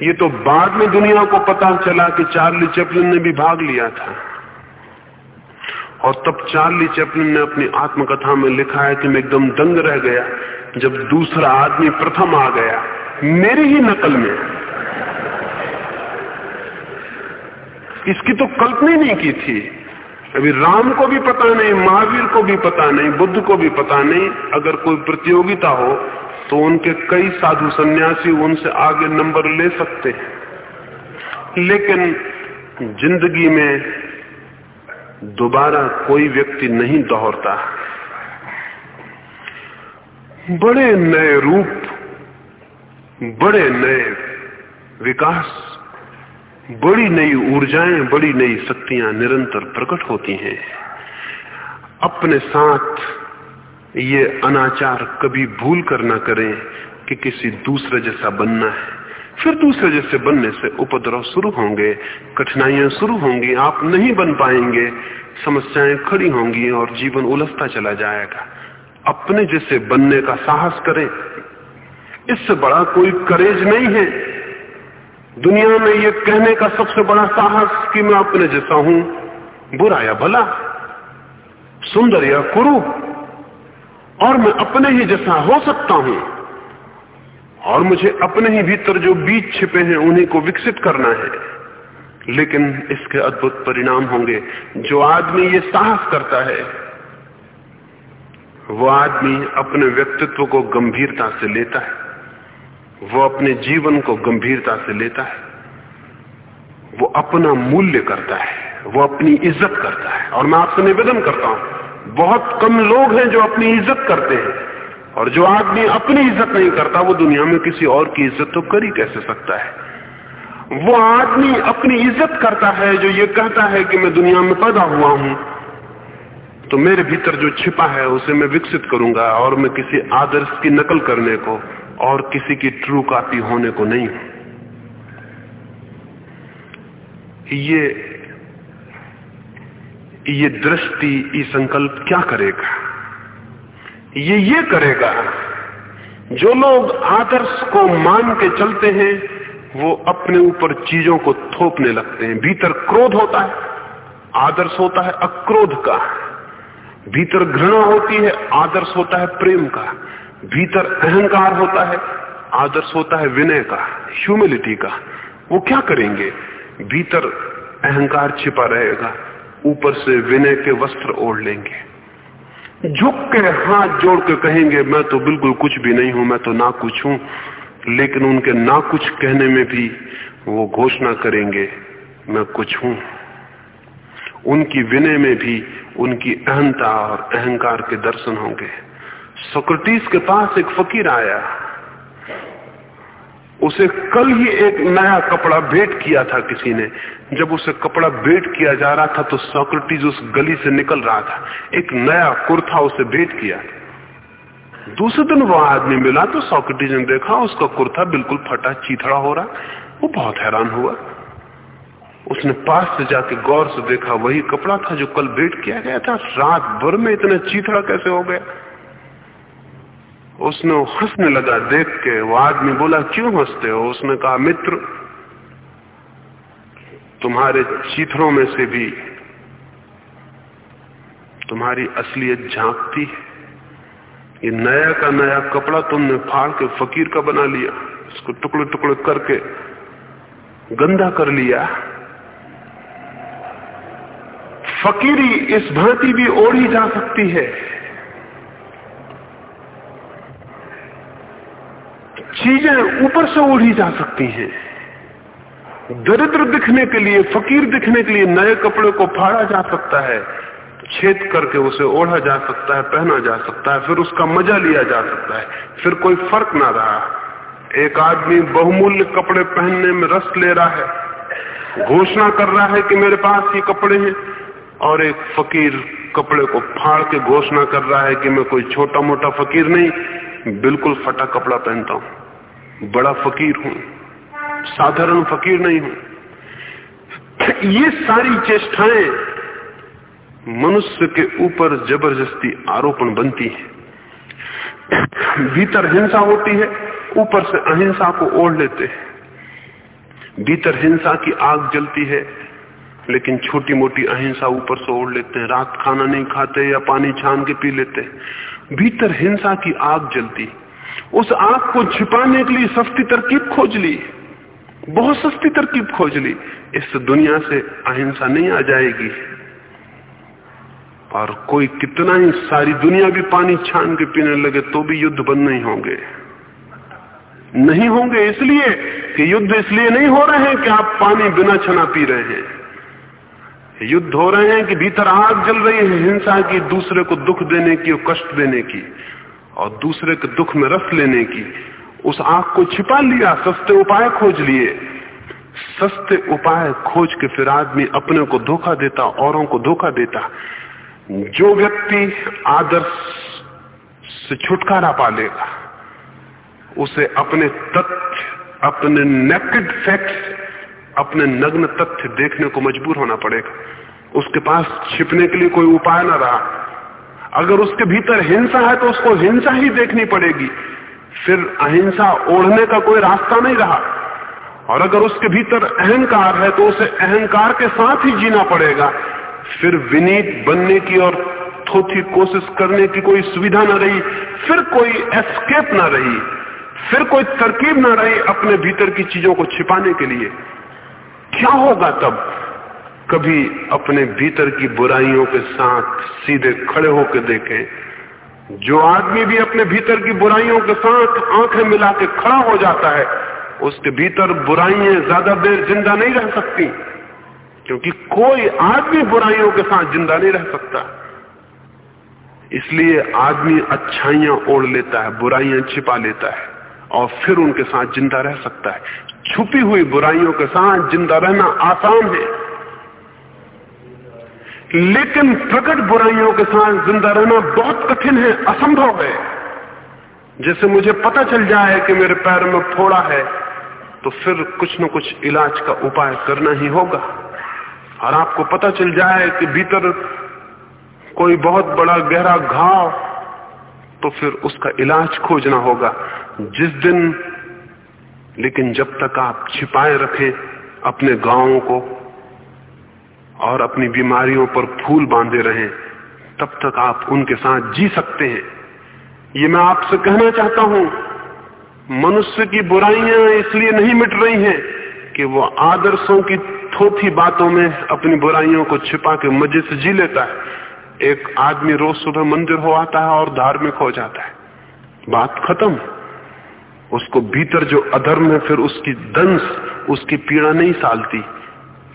ये तो बाद में दुनिया को पता चला कि चार्ली चैपलिन ने भी भाग लिया था। और तब चार्ली चैपलिन ने अपनी आत्मकथा में लिखा है कि मैं एकदम दंग रह गया, जब दूसरा आदमी प्रथम आ गया, मेरी ही नकल में। इसकी तो कल्पना नहीं की थी। अभी राम को भी पता नहीं, महावीर को भी पता नहीं, बुद्ध को भी पता नहीं, अगर कोई प्रतियोगिता हो तो उनके कई साधु सन्यासी उनसे आगे नंबर ले सकते हैं। लेकिन ज़िंदगी में दोबारा कोई व्यक्ति नहीं दोहरता। बड़े नए रूप, बड़े नए विकास, बड़ी नई ऊर्जाएँ, बड़ी नई शक्तियाँ निरंतर प्रकट होती हैं। अपने साथ ये अनाचार कभी भूल कर ना करें कि किसी दूसरे जैसा बनना है। फिर दूसरे जैसे बनने से उपद्रव शुरू होंगे, कठिनाइयाँ शुरू होंगी, आप नहीं बन पाएँगे, समस्याएँ खड़ी होंगी और जीवन उलझता चला जाएगा। अपने जैसे बनने का साहस करें। इससे बड़ा कोई करेज नहीं है। दुनिया में ये कहने का सबसे बड़ा साहस कि मैं अपने जैसा हूँ, बुरा या भला, सुंदर या कुरु और मैं अपने ही जैसा हो सकता हूँ। और मुझे अपने ही भीतर जो बीज छिपे हैं, उन्हीं को विकसित करना है। लेकिन इसके अद्भुत परिणाम होंगे। जो आदमी ये साहस करता है, वो आदमी अपने व्यक्तित्व को गंभीरता से लेता है। वो अपने जीवन को गंभीरता से लेता है। वो अपना मूल्य करता है। वो अपनी इज़्ज़त करता है। और मैं आपसे निवेदन करता हूँ बहुत कम लोग हैं जो अपनी इज़्ज़त करते हैं। और जो आदमी अपनी इज़्ज़त नहीं करता, वो दुनिया में किसी और की इज़्ज़त तो कर ही कैसे सकता है? वो आदमी अपनी इज़्ज़त करता है जो ये कहता है कि मैं दुनिया में पैदा हुआ हूँ। तो मेरे भीतर जो छिपा है, उसे मैं विकसित करूँगा और मैं किसी आदर्श की नकल करने को और किसी की ट्रू कापी होने को नहीं हूँ। ये ये दृष्टि, ये संकल्प क्या करेगा? ये ये करेगा। जो लोग आदर्श को मान के चलते हैं, वो अपने ऊपर चीज़ों को थोपने लगते हैं। भीतर क्रोध होता है, आदर्श होता है, अक्रोध का। भीतर घृणा होती है, आदर्श होता है, प्रेम का। भीतर अहंकार होता है, आदर्श होता है, विनय का ह्यूमिलिटी का। वो क्या करेंगे? भीतर अहंकार छिपा रहेगा। ऊपर से विनय के वस्त्र ओढ़ लेंगे। झुक के हाथ जोड़ के कहेंगे, मैं तो बिल्कुल कुछ भी नहीं हूँ, मैं तो ना कुछ हूँ। लेकिन उनके ना कुछ कहने में भी वो घोषणा करेंगे, मैं कुछ हूँ। उनकी विनय में भी उनकी अहंता और अहंकार के दर्शन होंगे। सोक्रेटिस के पास एक फकीर आया। उसे कल ही एक नया कपड़ा भेंट किया था किसी ने। जब उसे कपड़ा भेंट किया जा रहा था तो सोक्रेटिस उस गली से निकल रहा था। एक नया कुर्ता उसे भेंट किया। दूसरे दिन वो आदमी मिला तो सोक्रेटिस ने देखा उसका कुर्ता बिल्कुल फटा, चीथड़ा हो रहा। वो बहुत हैरान हुआ। उसने पास से जाके गौर से देखा, वही कपड़ा था जो कल भेंट किया गया था। रात भर में इतना चीथड़ा कैसे हो गया? उसने हंसने लगा देख के। वो आदमी बोला, क्यों हँसते हो? उसने कहा, मित्र, तुम्हारे चीथड़ों में से भी तुम्हारी असलियत झांकती है। ये नया का नया कपड़ा तुमने फाड़ के फकीर का बना लिया। इसको टुकड़े टुकड़े करके गंदा कर लिया। फकीरी इस भांति भी ओढ़ी जा सकती है। चीज़ें ऊपर से ओढ़ी जा सकती हैं। दरिद्र दिखने के लिए, फकीर दिखने के लिए नए कपड़े को फाड़ा जा सकता है छेद करके उसे ओढ़ा जा सकता है, पहना जा सकता है, फिर उसका मज़ा लिया जा सकता है, फिर कोई फ़र्क ना रहा। एक आदमी बहुमूल्य कपड़े पहनने में रस ले रहा है, घोषणा कर रहा है कि मेरे पास ये कपड़े हैं, और एक फकीर कपड़े को फाड़ के घोषणा कर रहा है कि मैं कोई छोटा मोटा फकीर नहीं, बिल्कुल फटा कपड़ा पहनता हूँ। बड़ा फकीर हूँ, साधारण फकीर नहीं हूँ। ये सारी चेष्टाएँ मनुष्य के ऊपर ज़बरदस्ती आरोपण बनती है। भीतर हिंसा होती है, ऊपर से अहिंसा को ओढ़ लेते हैं। भीतर हिंसा की आग जलती है, लेकिन छोटी मोटी अहिंसा ऊपर से ओढ़ लेते हैं। रात खाना नहीं खाते या पानी छान के पी लेते हैं। भीतर हिंसा की आग जलती उस आग को छिपाने के लिए सस्ती तरकीब खोज ली। बहुत सस्ती तरकीब खोज ली। इस दुनिया से अहिंसा नहीं आ जाएगी। और कोई कितना ही सारी दुनिया भी पानी छान के पीने लगे तो भी युद्ध बंद नहीं होंगे। नहीं होंगे इसलिए कि युद्ध इसलिए नहीं हो रहे हैं कि आप पानी बिना छना पी रहे हैं। युद्ध हो रहे हैं कि भीतर आग जल रही है हिंसा की, दूसरे को दुख देने की और कष्ट देने की। और दूसरे के दुख में रस लेने की, उस आग को छिपा लिया, सस्ते उपाय खोज लिए। सस्ते उपाय खोज के फिर आदमी अपने को धोखा देता, औरों को धोखा देता। जो व्यक्ति आदर्श से छुटकारा पा लेगा, उसे अपने तथ्य, अपने नेकेड फैक्ट्स अपने नग्न तथ्य देखने को मजबूर होना पड़ेगा। उसके पास छिपने के लिए कोई उपाय ना रहा। अगर उसके भीतर हिंसा है तो उसको हिंसा ही देखनी पड़ेगी। फिर अहिंसा ओढ़ने का कोई रास्ता नहीं रहा। और अगर उसके भीतर अहंकार है तो उसे अहंकार के साथ ही जीना पड़ेगा। फिर विनीत बनने की और थोथी कोशिश करने की कोई सुविधा ना रही, फिर कोई एस्केप ना रही, फिर कोई तरकीब ना रही अपने भीतर की चीज़ों को छिपाने के लिए। क्या होगा तब? कभी अपने भीतर की बुराइयों के साथ सीधे खड़े होकर देखें, जो आदमी भी अपने भीतर की बुराइयों के साथ आँखें मिला के खड़ा हो जाता है, उसके भीतर बुराइयाँ ज़्यादा देर ज़िंदा नहीं रह सकती, क्योंकि कोई आदमी बुराइयों के साथ ज़िंदा नहीं रह सकता। इसलिए आदमी अच्छाइयाँ ओढ़ लेता है, बुराइयाँ छिपा लेता है, और फिर उनके साथ ज़िंदा रह सकता है। छुपी हुई बुराइयों के साथ ज़िंदा रहना आसान है। लेकिन प्रकट बुराइयों के साथ ज़िंदा रहना बहुत कठिन है, असंभव है। जैसे मुझे पता चल जाए कि मेरे पैर में फोड़ा है तो फिर कुछ न कुछ इलाज का उपाय करना ही होगा। और आपको पता चल जाए कि भीतर कोई बहुत बड़ा गहरा घाव तो फिर उसका इलाज खोजना होगा। जिस दिन, लेकिन जब तक आप छिपाए रखें अपने गाँवों को और अपनी बीमारियों पर फूल बांधे रहें, तब तक आप उनके साथ जी सकते हैं। ये मैं आपसे कहना चाहता हूँ, मनुष्य की बुराइयाँ इसलिए नहीं मिट रही हैं कि वो आदर्शों की थोथी बातों में अपनी बुराइयों को छिपा के मज़े से जी लेता है। एक आदमी रोज सुबह मंदिर हो आता है और धार्मिक हो जाता है। बात खत्म। उसको भीतर जो अधर्म है, फिर उसकी दंश, उसकी पीड़ा नहीं सालती।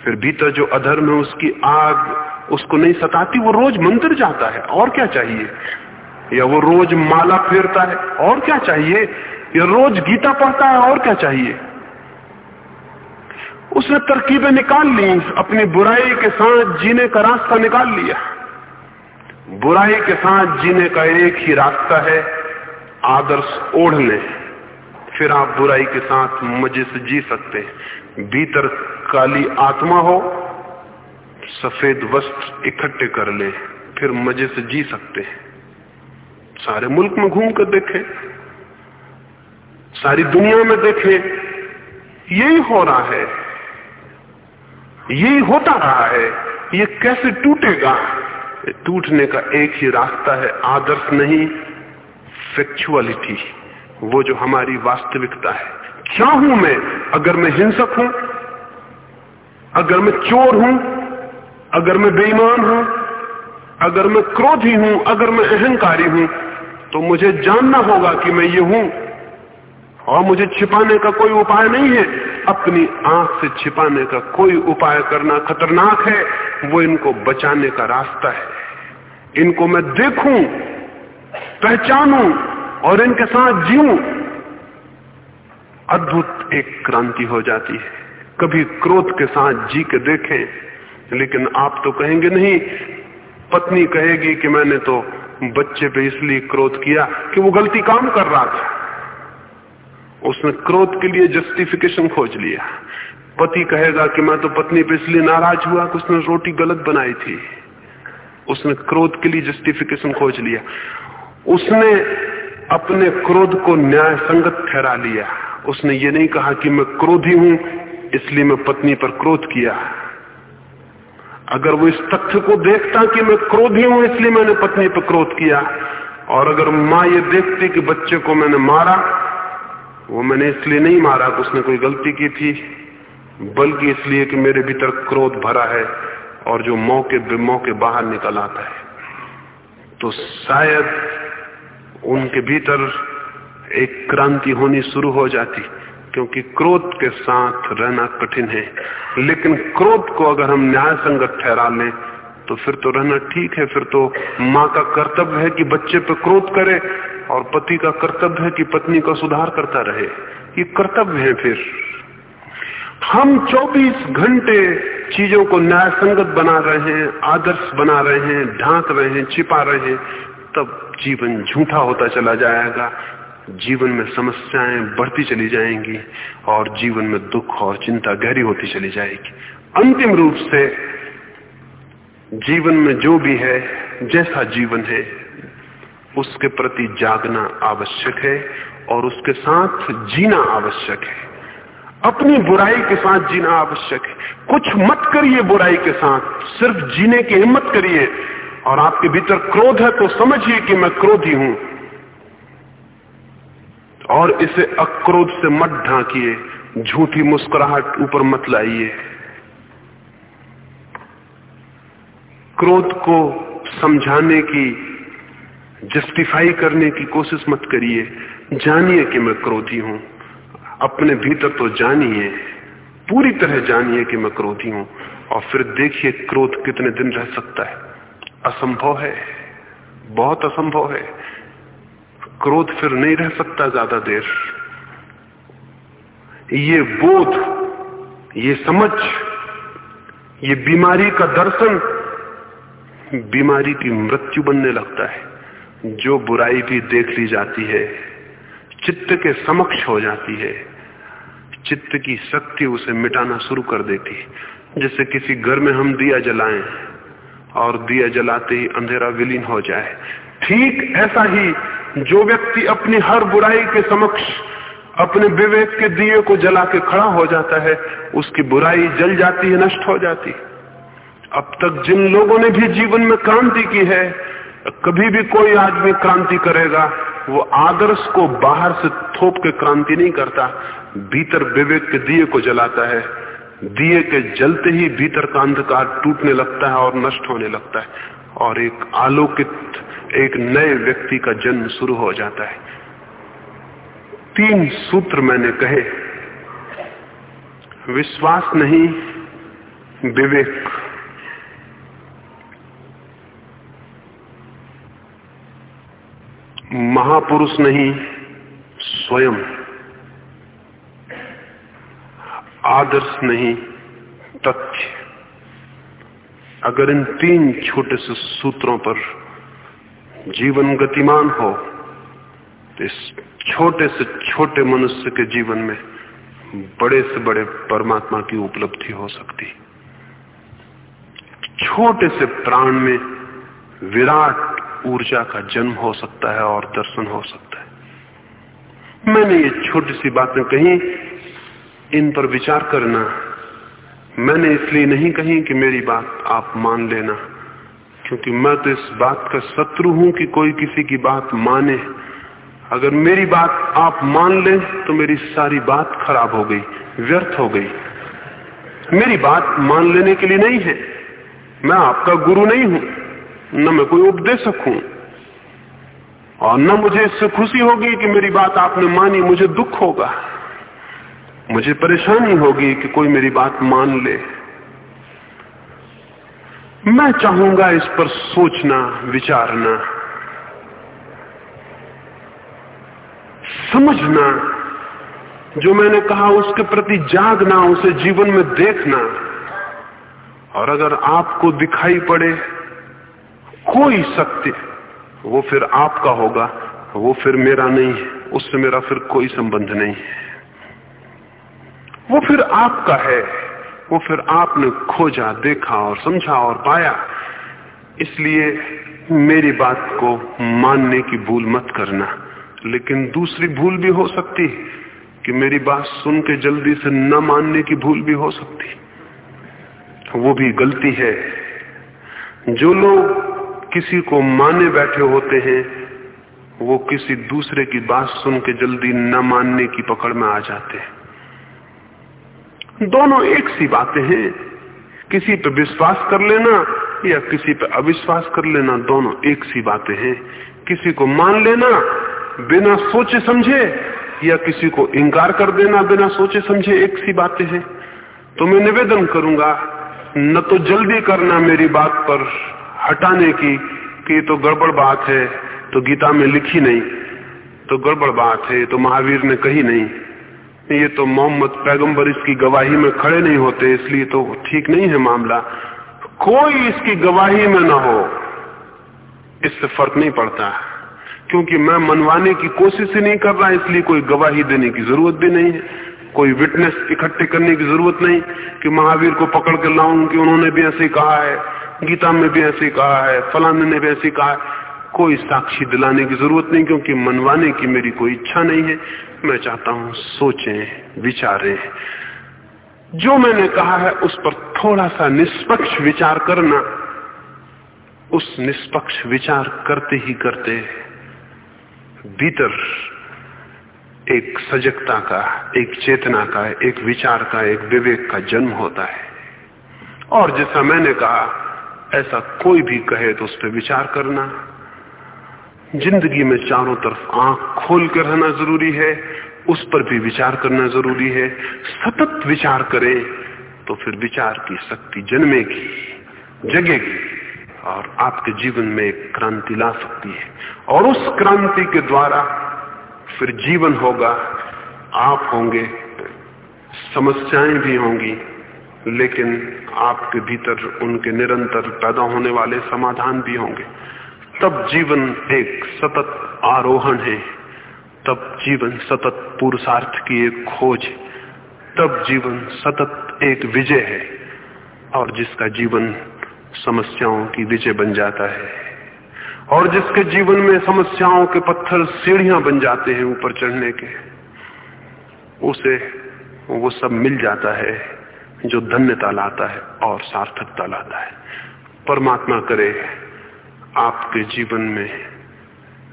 फिर भीतर जो अधर्म है, उसकी आग उसको नहीं सताती, वो रोज मंदिर जाता है। और क्या चाहिए? या वो रोज माला फेरता है, और क्या चाहिए? या रोज गीता पढ़ता है, और क्या चाहिए? उसने तरकीबें निकाल ली, अपनी बुराई के साथ जीने का रास्ता निकाल लिया। बुराई के साथ जीने का एक ही रास्ता है, आदर्श ओढ़ने। फिर आप बुराई के साथ मज़े से जी सकते हैं। भीतर काली आत्मा हो, सफ़ेद वस्त्र इकट्ठे कर ले, फिर मज़े से जी सकते हैं। सारे मुल्क में घूम कर देखें, सारी दुनिया में देखें, यही हो रहा है, यही होता रहा है, ये कैसे टूटेगा? टूटने का एक ही रास्ता है, आदर्श नहीं फेक्चुअलिटी वो जो हमारी वास्तविकता है। क्या हूँ मैं? अगर मैं हिंसक हूँ, अगर मैं चोर हूँ, अगर मैं बेईमान हूँ, अगर मैं क्रोधी हूँ, अगर मैं अहंकारी हूँ तो मुझे जानना होगा कि मैं ये हूँ। और मुझे छिपाने का कोई उपाय नहीं है। अपनी आँख से छिपाने का कोई उपाय करना खतरनाक है। वो इनको बचाने का रास्ता है। इनको मैं देखूँ, पहचानूं और इनके साथ जीऊं। अद्भुत एक क्रांति हो जाती है। कभी क्रोध के साथ जी के देखें, लेकिन आप तो कहेंगे नहीं। पत्नी कहेगी कि मैंने तो बच्चे पे इसलिए क्रोध किया कि वो गलती काम कर रहा था। उसने क्रोध के लिए जस्टिफिकेशन खोज लिया। पति कहेगा कि मैं तो पत्नी पे इसलिए नाराज़ हुआ कि उसने रोटी गलत बनाई थी। उसने क्रोध के लिए जस्टिफिकेशन खोज लिया। उसने अपने क्रोध को न्याय संगत ठहरा लिया। उसने ये नहीं कहा कि मैं क्रोधी हूँ, इसलिए मैं पत्नी पर क्रोध किया। अगर वो इस तथ्य को देखता कि मैं क्रोधी हूँ, इसलिए मैंने पत्नी पर क्रोध किया। और अगर माँ ये देखती कि बच्चे को मैंने मारा, वो मैंने इसलिए नहीं मारा कि उसने कोई गलती की थी, बल्कि इसलिए कि मेरे भीतर क्रोध भरा है और जो मौके बेमौके बाहर निकल आता है। तो शायद उनके भीतर एक क्रांति होनी शुरू हो जाती, क्योंकि क्रोध के साथ रहना कठिन है। लेकिन क्रोध को अगर हम न्याय संगत ठहरा लें तो फिर तो रहना ठीक है, फिर तो माँ का कर्तव्य है कि बच्चे पे क्रोध करे और पति का कर्तव्य है कि पत्नी का सुधार करता रहे। ये कर्तव्य है फिर। हम 24 घंटे चीज़ों को न्याय संगत बना रहे हैं, आदर्श बना रहे हैं, ढांक रहे हैं, छिपा रहे हैं, तब जीवन झूठा होता चला जाएगा। जीवन में समस्याएँ बढ़ती चली जाएँगी और जीवन में दुख और चिंता गहरी होती चली जाएगी। अंतिम रूप से जीवन में जो भी है, जैसा जीवन है, उसके प्रति जागना आवश्यक है और उसके साथ जीना आवश्यक है। अपनी बुराई के साथ जीना आवश्यक है। कुछ मत करिए बुराई के साथ। सिर्फ़ जीने की हिम्मत करिए। और आपके भीतर क्रोध है तो समझिए कि मैं क्रोधी हूँ। और इसे अक्रोध से मत ढांकिए, झूठी मुस्कुराहट ऊपर मत लाइए। क्रोध को समझाने की जस्टिफाई करने की कोशिश मत करिए। जानिए कि मैं क्रोधी हूँ। अपने भीतर तो जानिए, पूरी तरह जानिए कि मैं क्रोधी हूँ। और फिर देखिए क्रोध कितने दिन रह सकता है। असंभव है। बहुत असंभव है। क्रोध फिर नहीं रह सकता ज़्यादा देर। ये बोध, ये समझ, ये बीमारी का दर्शन बीमारी की मृत्यु बनने लगता है। जो बुराई भी देख ली जाती है, चित्त के समक्ष हो जाती है। चित्त की शक्ति उसे मिटाना शुरू कर देती है। जैसे किसी घर में हम दिया जलाएँ और दिया जलाते ही अंधेरा विलीन हो जाए। ठीक ऐसा ही जो व्यक्ति अपनी हर बुराई के समक्ष अपने विवेक के दिए को जला के खड़ा हो जाता है, उसकी बुराई जल जाती है, नष्ट हो जाती अब तक जिन लोगों ने भी जीवन में क्रांति की है, कभी भी कोई आदमी क्रांति करेगा, वो आदर्श को बाहर से थोप के क्रांति नहीं करता, भीतर विवेक के दिए को जलाता है। दिए के जलते ही भीतर का अंधकार टूटने लगता है और नष्ट होने लगता है और एक आलोकित, एक नए व्यक्ति का जन्म शुरू हो जाता है। तीन सूत्र मैंने कहे। विश्वास नहीं, विवेक। महापुरुष नहीं, स्वयं। आदर्श नहीं, तथ्य। अगर इन तीन छोटे से सूत्रों पर जीवन गतिमान हो तो इस छोटे से छोटे मनुष्य के जीवन में बड़े से बड़े परमात्मा की उपलब्धि हो सकती। छोटे से प्राण में विराट ऊर्जा का जन्म हो सकता है और दर्शन हो सकता है। मैंने ये छोटी सी बातें कही इन पर विचार करना। मैंने इसलिए नहीं कही कि मेरी बात आप मान लेना, क्योंकि मैं तो इस बात का शत्रु हूँ कि कोई किसी की बात माने। अगर मेरी बात आप मान लें तो मेरी सारी बात खराब हो गई, व्यर्थ हो गई। मेरी बात मान लेने के लिए नहीं है। मैं आपका गुरु नहीं हूँ, न मैं कोई उपदेशक हूँ। और न मुझे इससे खुशी होगी कि मेरी बात आपने मानी, मुझे दुख होगा। मुझे परेशानी होगी कि कोई मेरी बात मान ले। मैं चाहूँगा इस पर सोचना, विचारना, समझना, जो मैंने कहा उसके प्रति जागना, उसे जीवन में देखना। और अगर आपको दिखाई पड़े कोई सत्य, वो फिर आपका होगा, वो फिर मेरा नहीं है उससे मेरा फिर कोई संबंध नहीं है। वो फिर आपका है। वो फिर आपने खोजा, देखा और समझा और पाया। इसलिए मेरी बात को मानने की भूल मत करना। लेकिन दूसरी भूल भी हो सकती कि मेरी बात सुन के जल्दी से न मानने की भूल भी हो सकती। वो भी गलती है। जो लोग किसी को माने बैठे होते हैं, वो किसी दूसरे की बात सुन के जल्दी न मानने की पकड़ में आ जाते हैं। दोनों एक सी बातें हैं। किसी पे विश्वास कर लेना या किसी पे अविश्वास कर लेना, दोनों एक सी बातें हैं। किसी को मान लेना, बिना सोचे समझे, या किसी को इंकार कर देना, बिना सोचे समझे एक सी बातें हैं। तो मैं निवेदन करूँगा, न तो जल्दी करना मेरी बात पर हटाने की, कि तो गड़बड़ बात है तो गीता में लिखी नहीं। तो गड़बड़ बात है तो महावीर ने कही नहीं। ये तो मोहम्मद पैगंबर इसकी गवाही में खड़े नहीं होते, इसलिए तो ठीक नहीं है मामला। कोई इसकी गवाही में ना हो, इससे फ़र्क नहीं पड़ता। क्योंकि मैं मनवाने की कोशिश ही नहीं कर रहा, इसलिए कोई गवाही देने की ज़रूरत भी नहीं है, कोई विटनेस इकट्ठे करने की ज़रूरत नहीं कि महावीर को पकड़ कर लाऊं कि उन्होंने भी ऐसे कहा है, गीता में भी ऐसे कहा है, फलाने ने भी ऐसे कहा है। कोई साक्षी दिलाने की ज़रूरत नहीं, क्योंकि मनवाने की मेरी कोई इच्छा नहीं है। मैं चाहता हूँ सोचें, विचारें। जो मैंने कहा है, उस पर थोड़ा सा निष्पक्ष विचार करना। उस निष्पक्ष विचार करते ही करते भीतर एक सजगता का, एक चेतना का, एक विचार का, एक विवेक का जन्म होता है। और जैसा मैंने कहा, ऐसा कोई भी कहे तो उस पर विचार करना। ज़िंदगी में चारों तरफ़ आँख खोल कर रहना ज़रूरी है, उस पर भी विचार करना ज़रूरी है। सतत विचार करें तो फिर विचार की शक्ति जन्मेगी, जगेगी, और आपके जीवन में क्रांति ला सकती है। और उस क्रांति के द्वारा फिर जीवन होगा। आप होंगे, समस्याएँ भी होंगी, लेकिन आपके भीतर उनके निरंतर पैदा होने वाले समाधान भी होंगे। तब जीवन एक सतत आरोहण है, तब जीवन सतत पुरुषार्थ की एक खोज तब जीवन सतत एक विजय है, और जिसका जीवन समस्याओं की विजय बन जाता है, और जिसके जीवन में समस्याओं के पत्थर सीढ़ियाँ बन जाते हैं ऊपर चढ़ने के, उसे, वो सब मिल जाता है जो धन्यता लाता है और सार्थकता लाता है। परमात्मा करे आपके जीवन में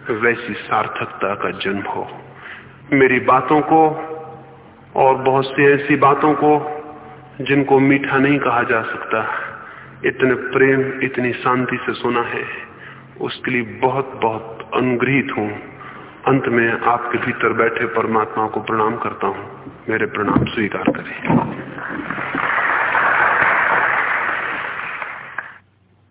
वैसी सार्थकता का जन्म हो। मेरी बातों को और बहुत सी ऐसी बातों को जिनको मीठा नहीं कहा जा सकता, इतने प्रेम, इतनी शांति से सुना है, उसके लिए बहुत बहुत अनुग्रहित हूँ। अंत में आपके भीतर बैठे परमात्मा को प्रणाम करता हूँ। मेरे प्रणाम स्वीकार करें।